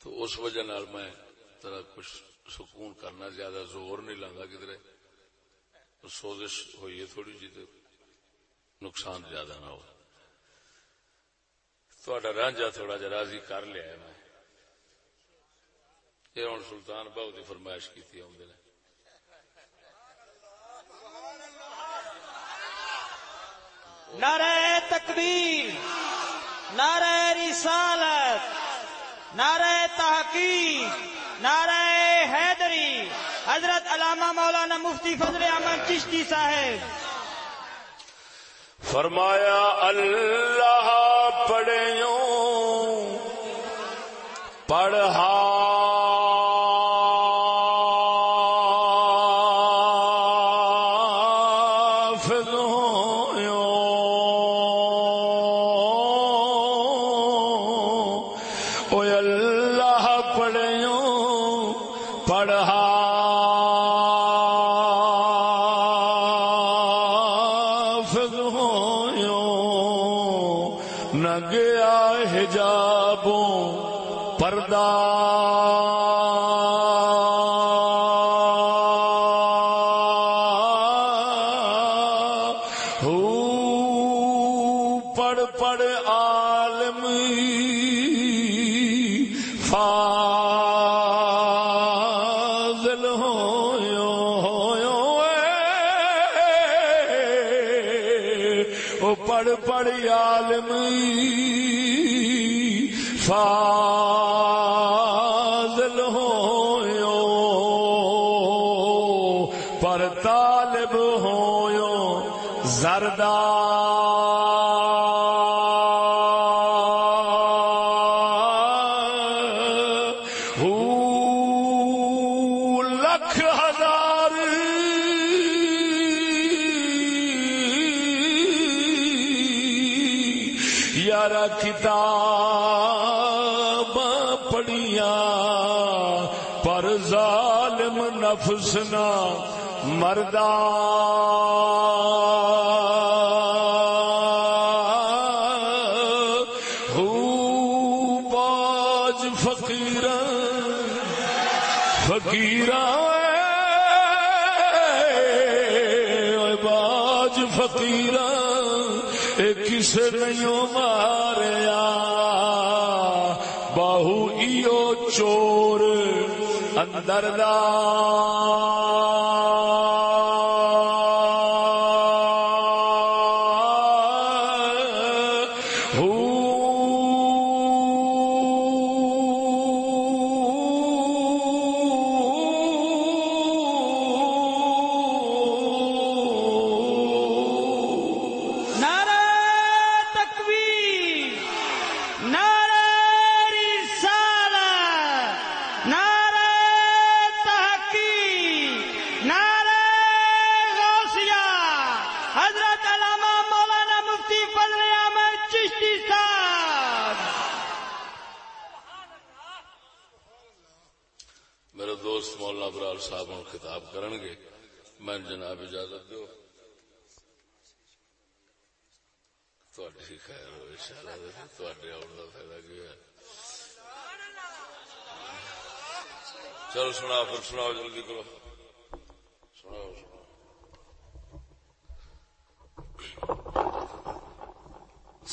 تو اس وجہ نال میں ذرا کچھ سکون کرنا زیادہ زور نہیں لاندا کدھر۔ سوزش ہوئی ہے تھوڑی جی نقصان زیادہ نہ ہو تھوڑا رانجا تھوڑا جا راضی کر لیا میں۔ یہ ہوں سلطان بہو کی فرمائش کی آدھے نعرہ تکبیر نعرہ رسالت نعرہ تحقیق نعرہ حیدری۔ حضرت علامہ مولانا مفتی فضل احمد چشتی صاحب۔ فرمایا اللہ پڑھوں پڑھا عالم اندر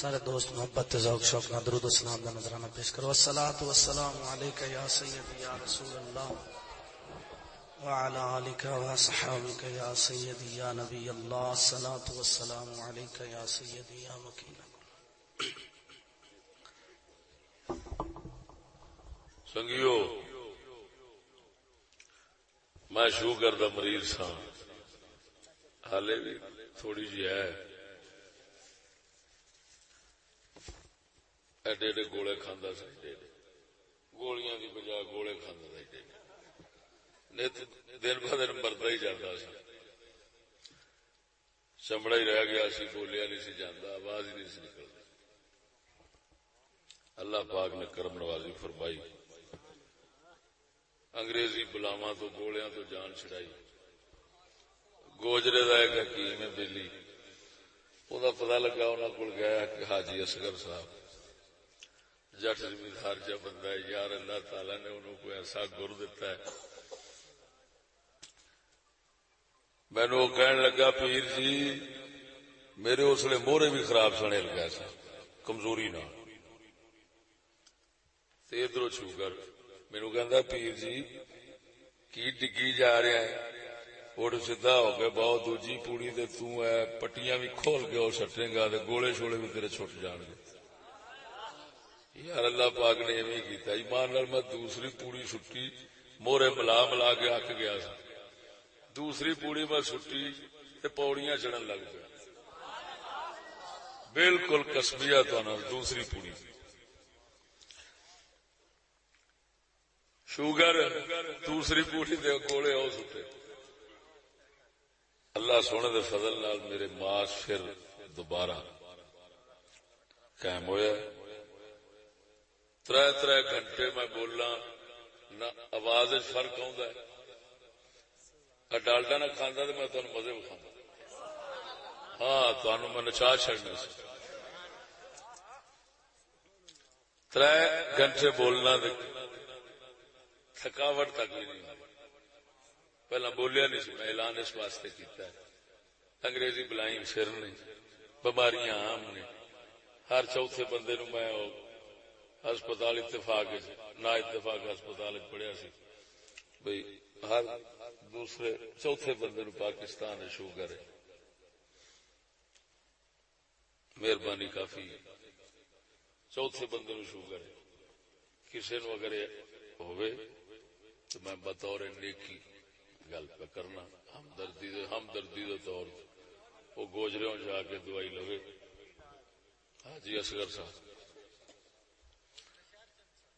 سارے دوست محبت ذوق شوق نہ درود السلام دا نظرانہ پیش کرو۔ الصلوۃ والسلام علیک یا سیدی یا رسول اللہ۔ وعلى آلك وصحابك يا سيدي يا نبي الله الصلاة والسلام عليك يا سيدي يا مكين سنگیو، میں شوگر دا مریض سا حالے بھی تھوڑی جی ہے۔ ایڈے ایڈے گولے کھانا سا ایڈے ایڈے گولیاں کی بجائے گولے کھانا سا ایڈے نیت دن ب دن مرتا ہی جانا سا چمڑا ہی رہ گیا سی بولیا نہیں سی جانا آواز ہی نہیں سی نکلتی اللہ پاک نے کرم نوازی فرمائی انگریزی بلاوا تو گولیاں تو جان چڑائی گوجرے کا ایک حکیم ہے بلی وہ پتا لگا انہوں کو گیا کہ حاجی اصغر صاحب جٹ زمیندار جا بندہ ہے، یار اللہ تعالی نے انہوں کو ایسا گر دیتا ہے۔ میں نے وہ کہنے لگا، پیر جی میرے اس لیے مورے بھی خراب سنے لگا سا کمزوری نہ۔ ادھر شوگر میرے کہ پیر جی کی ڈگی جا رہا ہے؟ اٹھ سیدا ہو گیا بہت دوجی پوڑی تے تو ہے، پٹیاں بھی کھول کے اور سٹے گا، تے گولے شولے بھی تیرے چھٹ جان گے۔ یار اللہ پاک نے ایویں کیتا، ایمان نال میں دوسری پوڑی سٹی، مورے ملا ملا کے اک گیا سا۔ دوسری پوڑی میں سٹی تے پوڑیاں چڑھن لگ پیا۔ بالکل کسبیا تو دوسری پوڑی۔ شوگر دوسری پوڑی دے گوڑے ہو سکتے اللہ سونے دے فضل نال میرے ماس پھر دوبارہ قائم ہویا۔ تر تر گھنٹے میں بولنا نہ آواز فرق آ ڈالڈا نہ کھانا تو میں تمہیں مزے بکھا ہاں تمہیں میں نچا چڑنا سی۔ تر گھنٹے بولنا تھکاوٹ تک بھی نہیں پہلا بولیا نہیں سی، میں اعلان اس واسطے کیتا ہے۔ انگریزی بلائی سر نے بماریاں عام نے ہر چوتھے بندے نو میں ہسپتال اتفاق نہ اتفاق ہسپتال پڑھیا سی۔ بھائی ہر دوسرے چوتھے بندے نو پاکستان شوگر ہے۔ مہربانی کافی۔ چوتھے بندے نو شوگر ہے۔ کسی نو اگر ہوئے تو میں بطور نیکی گل پہ کرنا۔ ہمدردی ہمدردی کے طور وہ گوجرے جا کے دوائی لوے۔ حاجی اصغر صاحب۔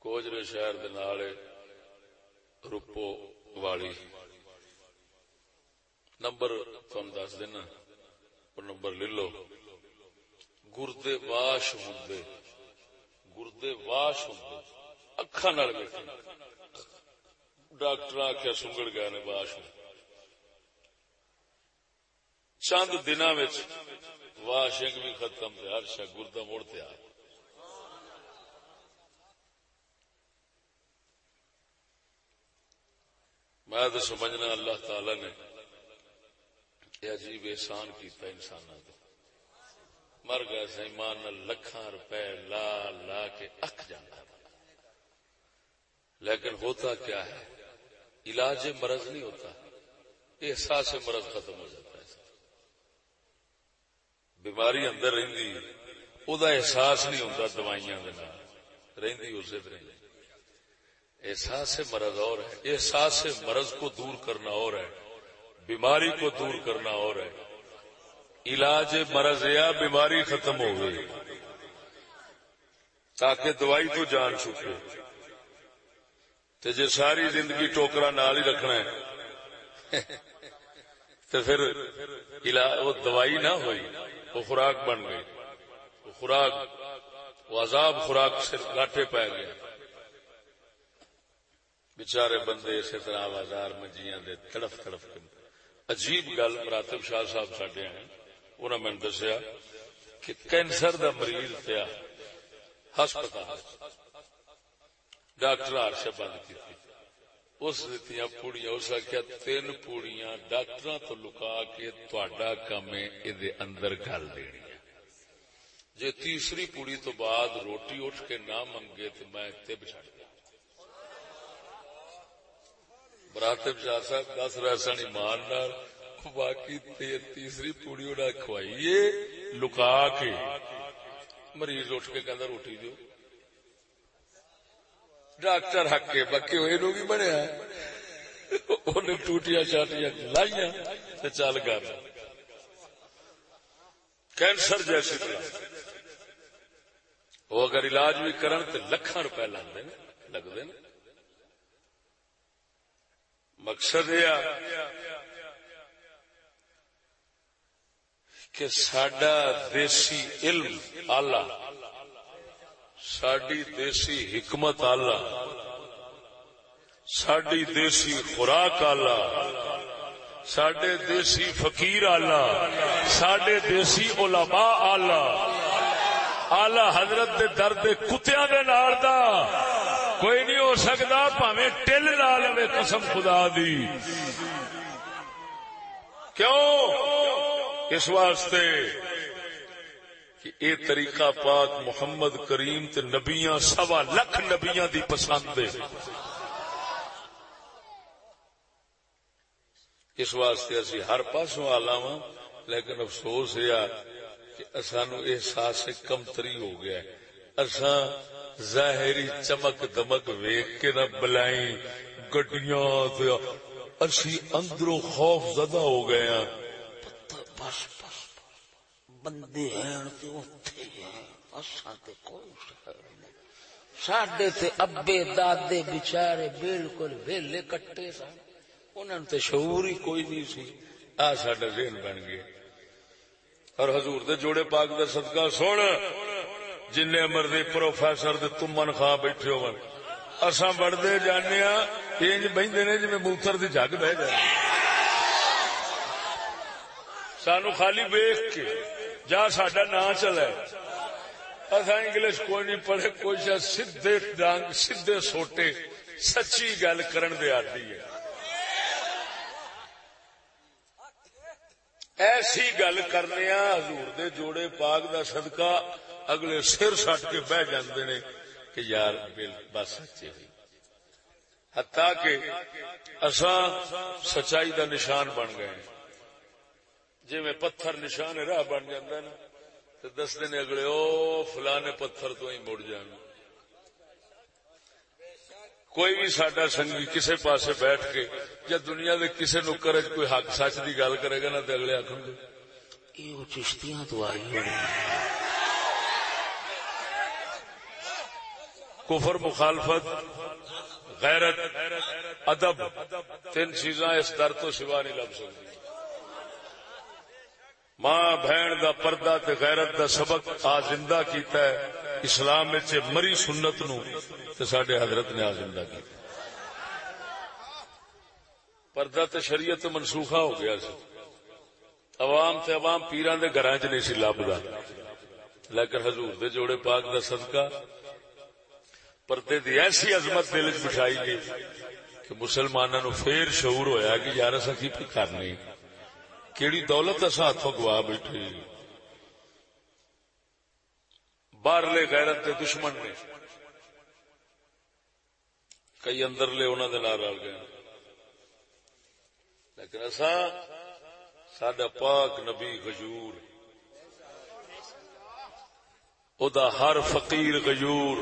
گوجرے شہر دے روپو والی نمبر تھن دس دینا وہ نمبر لے لو گردے واش ہوں گردے واش ہوں اکھا نال ڈاکٹر آخیا سنگڑ گئے نے باش چند دن واشنگ بھی ختم ہر شا گردا مڑ تیار میں تو سمجھنا اللہ تعالی نے یہ عجیب احسان کیتا انسان مر گئے سی مان لکھان روپے لا لا کے اک جانا لیکن ہوتا کیا ہے؟ علاج مرض نہیں ہوتا۔ احساس مرض ختم ہو جاتا ہے۔ بیماری اندر رہی او دا احساس نہیں ہوتا دوائیاں رہی اسے طرح احساس مرض اور ہے۔ احساس مرض کو دور کرنا اور ہے۔ بیماری کو دور کرنا اور ہے۔ علاج مرض یا بیماری ختم ہو گئی۔ تاکہ دوائی تو جان چکے۔ تے جے ساری زندگی ٹوکرا نال ہی رکھنا ہے۔ تو پھر وہ دوائی نہ ہوئی، وہ خوراک بن گئی۔ وہ خوراک، وہ عذاب خوراک سے گاٹے پہ گیا بچارے بندے اسی طرح بازار منجیاں دے تڑف تڑف کے۔ عجیب گل مراتب شاہ صاحب سڈے ہیں۔ انہوں نے دسیا کہ کینسر دا مریض پیا ہسپتال۔ ڈاکٹر ہرش بند کی اس دتیاں پوڑیاں، اس آخیا تین پوڑیاں ڈاکٹر تو لکا کے تھوڑا کام یہ اندر گل دینی ہے۔ جی تیسری پوڑی تو بعد روٹی اٹھ کے نہ منگے تو میں اتنے بچھڑ گیا براتب شاہ صاحب، دس رسن ایمان نال باقی تیسری پوڑی اڑا کھوائیے، لکا کے۔ مریض اٹھ کے کہندا روٹی دیو۔ ڈاکٹر ہکے بکے ہوئے نو بھی بنیا۔ انہیں ٹوٹیاں چاٹیاں لائیاں تے چل کر کینسر جیسی طرح۔ وہ اگر علاج بھی کرن تے لکھاں روپے لاندے لگدے نا مقصد یہ کہ سڈا دیسی علم آلہ ساری دیسی حکمت آلہ ساری دیسی خوراک آلہ سڈے دیسی فقیر آلہ سڈے دیسی علماء آلہ آلہ حضرت دے درد کتیا دے نال دا۔ کوئی نہیں ہو سکتا پاوے ٹل لا لو قسم خدا دی۔ کیوں؟ اس واسطے کہ اے طریقہ پاک محمد کریم تے نبیاں، سوا لکھ نبیاں دی پسند ہے۔ اس واسطے اسی ہر پاسوں آلاواں لیکن افسوس یہ کہ سانو احساس کمتری ہو گیا ہے۔ اساں ظاہری چمک دمک ویک کے نہ بلائیں۔ گڈیاں اسی اندروں خوف زدہ ہو گئے ہیں۔ بس بس بندے ہیں تے اوتھے ہیں۔ اساں تے کوئی شہر نہیں ساڈے تے ابے دادے بیچارے بالکل ویلے کٹے سن۔ انہاں تے شعور ہی کوئی نہیں سی۔ آ، ساڈا ذہن بن گیا۔ اور حضور دے جوڑے پاک دا صدقہ سن۔ جن مرضی پروفیسر دے تمن خواہ بیٹھے ہو اصا بڑھتے جانے انج بہتے نے جی موتر کی جگ بہ جائے سانو خالی ویخ کے جا سڈا نا چلا اصا انگلش کوئی نہیں پڑھے کوئی سیدے ڈانگ سیدے سوٹے سچی گل کرن دے آتی ہے ایسی گل کرنے حضور دے جوڑے پاک دا صدقہ اگلے سر سٹ کے بہ جاندے نے کہ یار بس سچے ہوئی حتیٰ کہ اساں سچائی دا نشان بن گئے جی میں پتھر نشان راہ بن جاندہ نا، تو دس دن اگلے او فلانے پتھر تو ہی مڑ جانا۔ کوئی بھی سڈا سنگی کسے پاسے بیٹھ کے یا دنیا دے کسے نکر کوئی حق سچ دی گل کرے گا نا، تو اگلے آخر گے، یہ چشتیاں تو آئی ہوئی کفر، مخالفت، غیرت، ادب، تین چیزاں اس در تو سوا نہیں لب سکتی۔ ماں بہن دا پردہ تے غیرت دا سبق آ زندہ کیتا ہے، اسلام مری سنت نو تے سڈے حضرت نے آ زندہ کیتا پردہ تے شریعت منسوخا ہو گیا سی۔ عوام تے عوام پیران دے گھراں چ نہیں سی لبدا۔ لیکن حضور دے جوڑے پاک دا صدقہ پردے دی ایسی عظمت دل چ بٹھائی گئی کہ مسلمانوں نو پھر شعور ہویا کہ یار اصا کی پی کرنی؟ کیڑی دولت اصا ہاتھوں گوا بیٹھے؟ باہرلے غیرت دے دشمن نے کئی اندر لے انہوں نے نال رل گئے۔ لیکن اصا سڈا پاک نبی غجور او دا ہر فقیر غجور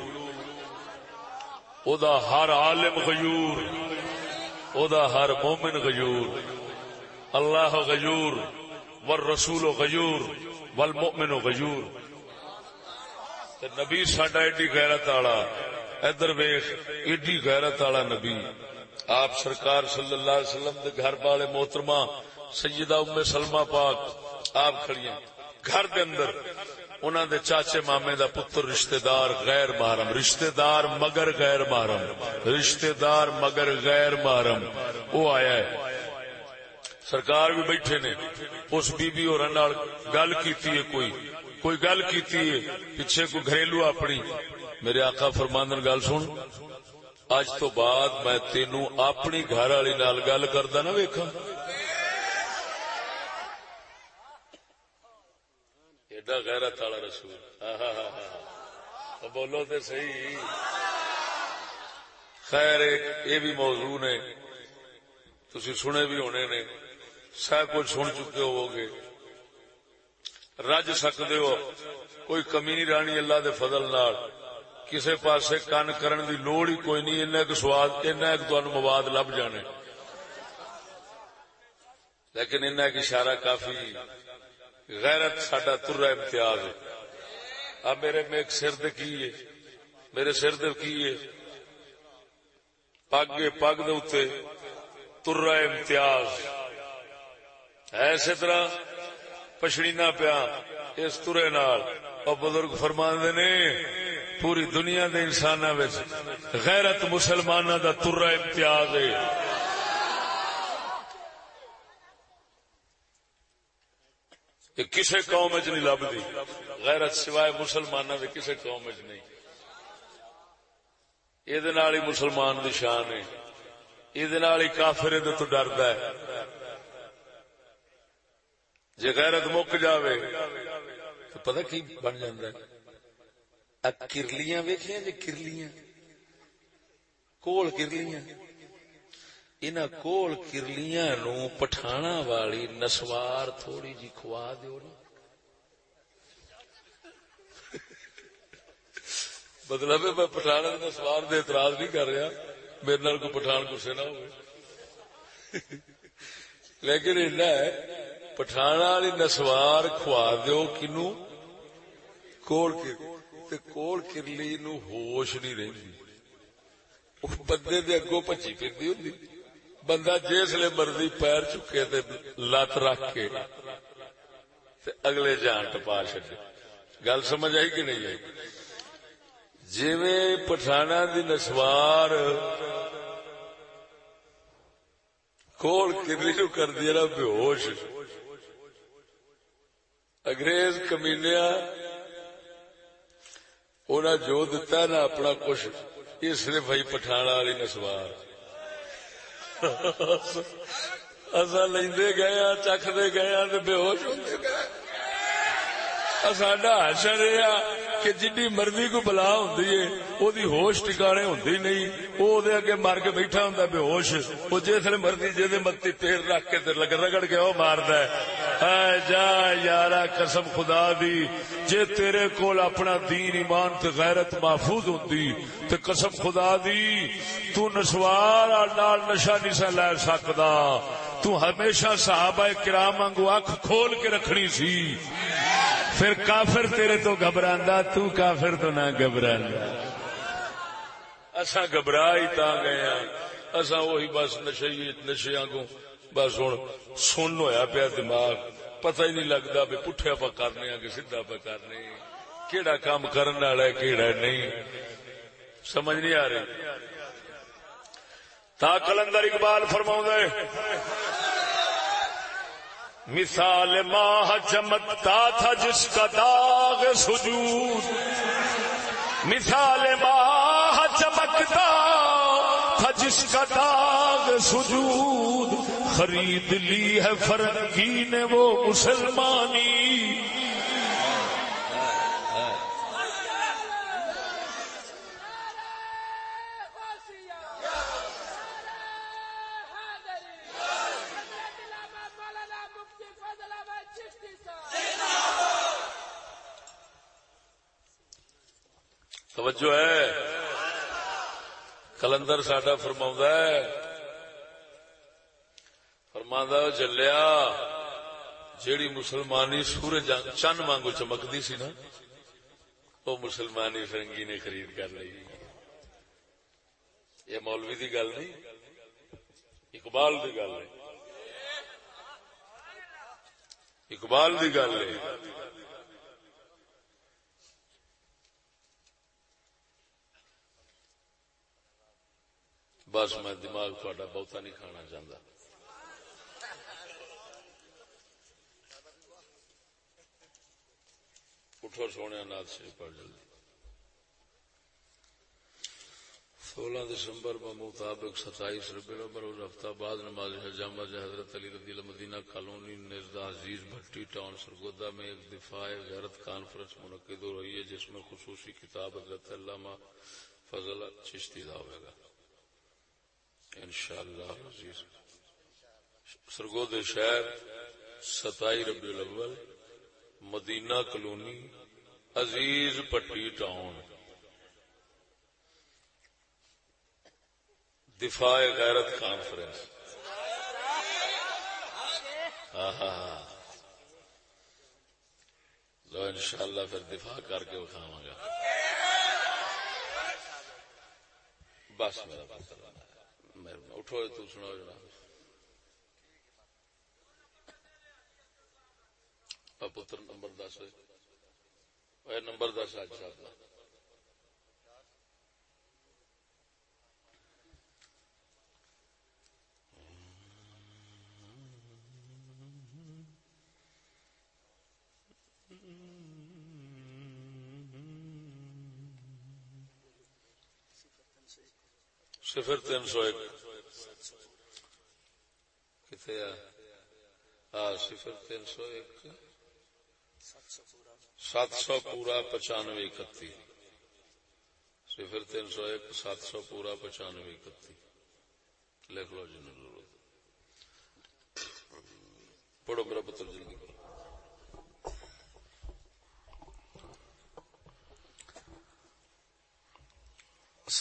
او دا ہر عالم غیور او دا ہر مومن غیور، اللہ غیور، والرسول غیور، والمؤمن غیور۔ تے نبی ساڈا ایڈی غیرت والا، ادھر ویخ ایڈی غیرت والا نبی۔ آپ سرکار صلی اللہ علیہ وسلم دے گھر والے محترمہ، سیدہ ام سلمہ پاک، آپ کھڑیاں گھر دے اندر انہوں دے چاچے مامے دا پتر رشتہ دار غیر محرم رشتہ دار مگر غیر محرم رشتہ دار مگر غیر محرم۔ وہ آیا ہے۔ سرکار بھی بیٹھے نے۔ اس بی بی اور گل کیتی ہے کوئی۔ کوئی گل کیتی ہے۔ پیچھے کوئی گھریلو اپنی۔ میرے آقا فرماندن، گل سن۔ اج تو بعد میں تینو اپنی گھر والی نال گل کردا نہ ویکھاں۔ ایڈا غیرت والا رسول آہا بولو تے صحیح خیر یہ بھی موضوع نے تسی سنے بھی ہونے نے سہ کچھ سن چکے ہو گے رج سکتے ہو کوئی کمی نہیں رانی اللہ دے فضل نال کسے پاسے کن کرن دی لوڑ ہی کوئی نہیں ایک سواد ایک تہن مواد لب جانے لیکن ان ایک اشارہ کافی غیرت ساڈا ترا امتیاز ہے۔ اب میرے میں ایک سر دے کی ہے؟ میرے سر دے کی ہے؟ پگ پگ دے ترا امتیاز۔ اسی طرح پچھڑینا پیا اس ترے نال۔ اور بزرگ فرما نے، پوری دنیا دے انسان غیرت مسلمانوں دا ترا امتیاز ہے۔ یہ کسی قوم چ نہیں لبھی غیرت سوائے مسلمانوں کے کسی قوم چ نہیں۔ یہ مسلمان دی شان ہے۔ یہ کافر تو ڈرد ہے۔ جی غیرت مک جاوے تو پتہ کی بن جا کرلیاں ویخیا جی کرلیاں؟ کول کرلیاں۔ ان کول کرلیاں نو پٹھانا والی نسوار تھوڑی جی کھوا دیو نا مطلب میں پٹھانا نسوار دے اعتراض نہیں کر رہا میرے نال کو پٹھان گسے نہ ہو لیکن ایسا ہے پٹھانا والی نسوار کھوا دیو کنو کول کول کرلی نو ہوش نہیں رہی بندے دے اگوں پچی پھر ہوں بندہ جسے مرضی پیر چکے تے لت رکھ کے تے اگلے جان ٹپا چڈے گل سمجھ آئی کہ نہیں آئی؟ جی پٹھانا دی نسوار کول کرلی نو کر دیا نا بے ہوش انگریز کمینیا جو دتا نا اپنا کچھ، یہ صرف بھائی پٹھانا والی نسوار۔ اصا لے گئے ہاں، چکھتے گئے ہاں، بے ہوش ہوتے گئے ہاں۔ ساڈا حشر یہ کہ جی مرضی کو بلا ہوں ہوش ٹکانے ہوں نہیں وہ اگے مر کے بیٹھا ہوں بے ہوش وہ جس مرضی جی متی پیر رکھ کے لگ رگڑ کے وہ مارد جا یارا قسم خدا دی جے تیرے کول اپنا دین ایمان تے غیرت محفوظ ہوندی تے قسم خدا دی تو نسوار نال نشا نہیں سا لے سکدا تو ہمیشہ صحابہ کرام وانگو اکھ کھول کے رکھنی سی پھر کافر تیرے تو گھبرا تو کافر تو نہ گھبرا اصا گھبرا ہی تا گیا ہاں۔ اصا وہی بس نشے نشیا کو بس ہوں سن ہویا پیا دماغ۔ پتہ ہی نہیں لگتا بھی پٹھیا پا کرنے کہ سیدا پا کرنے کیڑا کام کرنے والا کیڑا نہیں۔ سمجھ نہیں آ رہی؟ تا کلندر اقبال فرماؤں فرما مثال ماہ چمکتا تھا جس کا داغ سجود۔ مثال ماہ چمکتا تھا جس کا داغ سجود۔ خرید لی ہے فرنگی نے وہ مسلمانی۔ توجہ ہے۔ کلندر ساڈا فرما ہے۔ فرما چلیا جیڑی مسلمانی سورج چند وانگو چمکتی سی نا وہ مسلمانی فرنگی نے خرید کر لی۔ یہ مولوی دی گل نہیں، اقبال دی گل ہے۔ اقبال دی گل ہے۔ بس میں دماغ تھوڑا بہتا نہیں کھانا چاہتا۔ اٹھو سونے نات سے پڑھ جلدی سولہ دسمبر میں مطابق ستائیس ربی الاول اور ہفتہ بعد نماز جامع حضرت علی رضی اللہ مدینہ کالونی نزدہ عزیز بھٹی ٹاؤن سرگودا میں ایک دفاع غیرت کانفرنس منعقد ہو رہی ہے، جس میں خصوصی کتاب حضرت علامہ فضل چشتی دا ہوئے گا۔ انشاءاللہ. عزیز سرگود شہر ستائی ربی الاول، مدینہ کالونی عزیز پٹی ٹاؤن. دفاع غیرت کانفرنس. لو ان شاء اللہ پھر دفاع کر کے اٹھاوا گا. بس میرا بات اٹھو تو سنو جناب پتر نمبر دس اے نمبر دس اج صاحب Mm-hmm. صفر تین سو ایک۔ کتنے ہاں صفر تین سو ایک۔ سات سو پورا پچانوے اکتی۔ صفر تین سو ایک، سات سو پورا پچانوے اکتی۔ لکھ لو جی ضرورت۔ پڑھو میرا پتر جلدی۔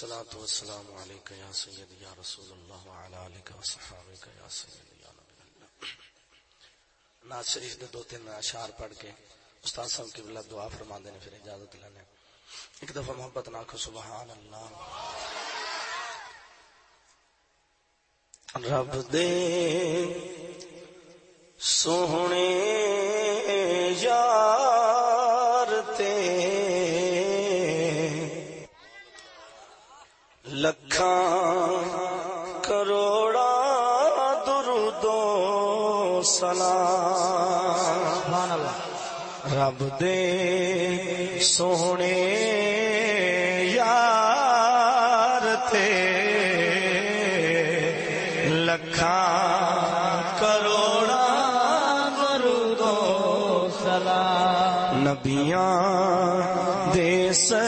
الصلاة والسلام عليك يا سيدي يا رسول الله وعلى آلك وصحابك يا سيدي يا نبي الله ناز شریف دے دو تین اشعار پڑھ کے استاد صاحب کی بلد دعا فرما دینے، پھر اجازت لینے ایک دفعہ محبت نہ ناکھو سبحان اللہ۔ رب دے سونے لکھاں کروڑا درودو سلام۔ رب دے سونے یار تے لکھاں کروڑا درودو سلام۔ نبیاں دے سردار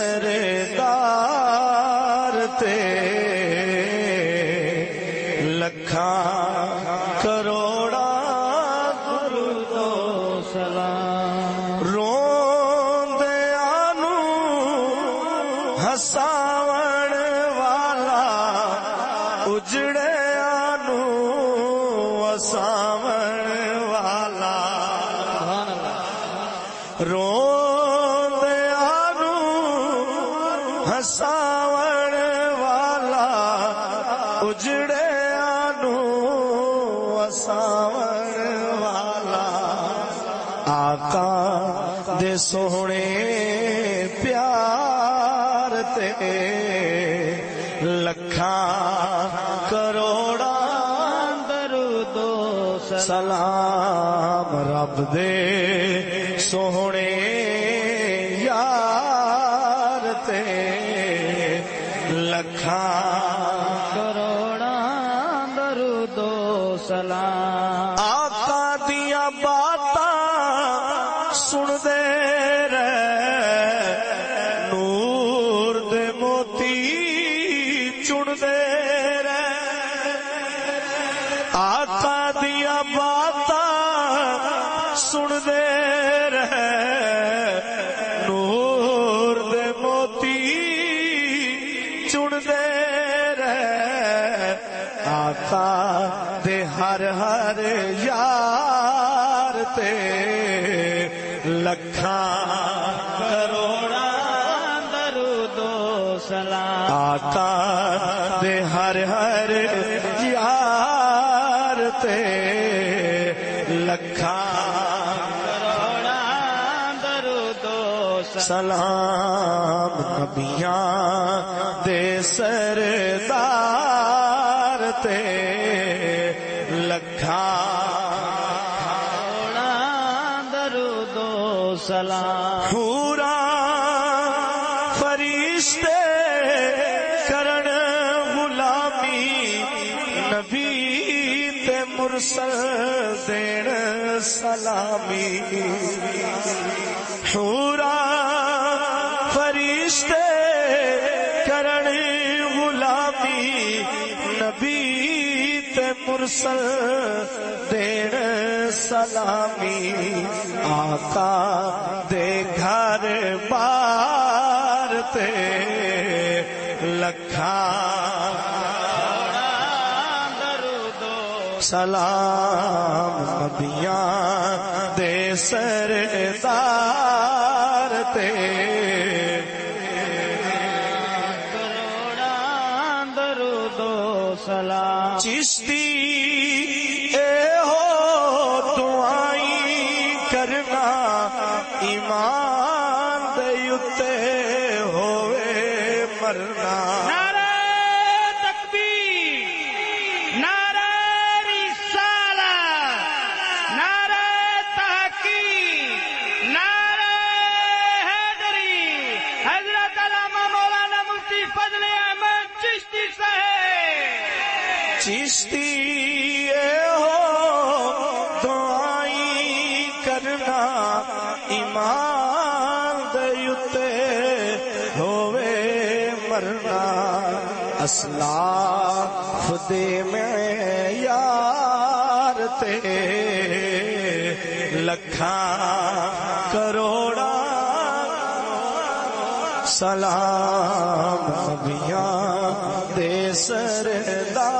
سلام دے سردار تے لکھا درود و سلام مرسل دین سلامی آقا دے گھر بار تے لکھا۔ درود و سلام نبیاں دے سردار تے۔ چشتی سلام نبیاں دے سردار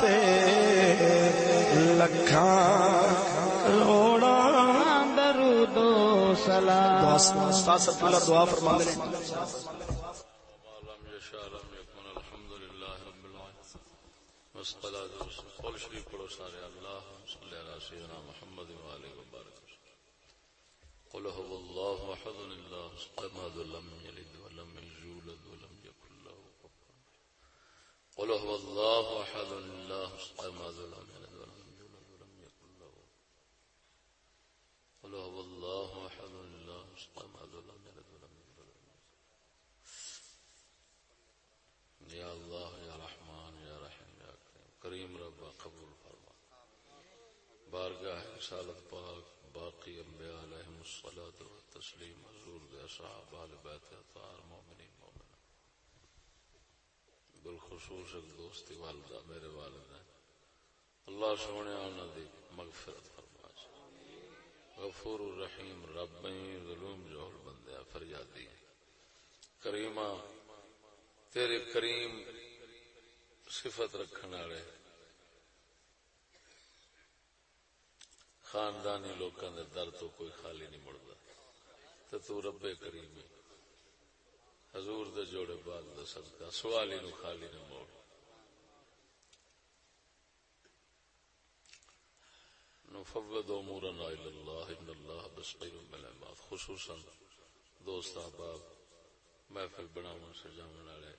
تے لکھاں کروڑا درود و سلام۔ استاد سب اللہ دعا فرما دے قول شریف پڑھو سارے اللہ صلی علی سیدنا محمد وآلہ وبارک وسلم قل هو الله احد الله الصمد لم يلد ولم يولد ولم يكن له كفوا قل هو الله احد الله الصمد لم يلد ولم يولد ولم يكن له قل هو الله احد الله الصمد لم يلد ولم يولد ولم يكن یا اللہ یا رحمان یا رحیم یا کریم کریم رب، قبول فرما. بارگاہ رسالت پاک باقی انبیاء علیہم الصلاة والتسلیم حضور دے اصحاب آل بیت اطار مومنین مومنین بالخصوص ایک دوستی والدہ میرے والدین اللہ سونے آنا دی مغفرت فرما غفور الرحیم، رب میں ظلم جوہر بندے فریادی کریمہ، تیرے کریم صفت رکھنے والے خاندانی لوکاں دے در تو کوئی خالی نہیں مڑدا تے تو رب کریم حضور دے جوڑے بال دا صدقہ سوالی نو خالی نہ موڑ۔ نفوض امورنا الى الله ان الله بصير بالعباد خصوصا دوست احباب، محفل بناون سجاون والے۔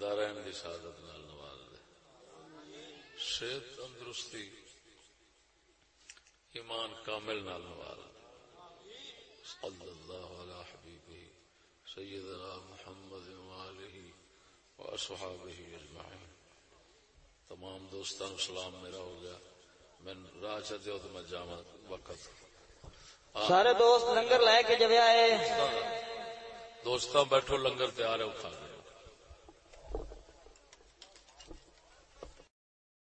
دارین دی سعادت نال نواز دے۔ صحت تندرستی، ایمان کامل نال نواز دے۔ صلی اللہ علی حبیبہ سیدنا محمد وآلہ واصحابہ اجمعین تمام دوستان سلام میرا ہو گیا. میں راہ چ دیو تو میں جاواں وقت. سارے دوست لنگر لے کے جب آئے۔ دوستاں بیٹھو لنگر تیار ہے کھا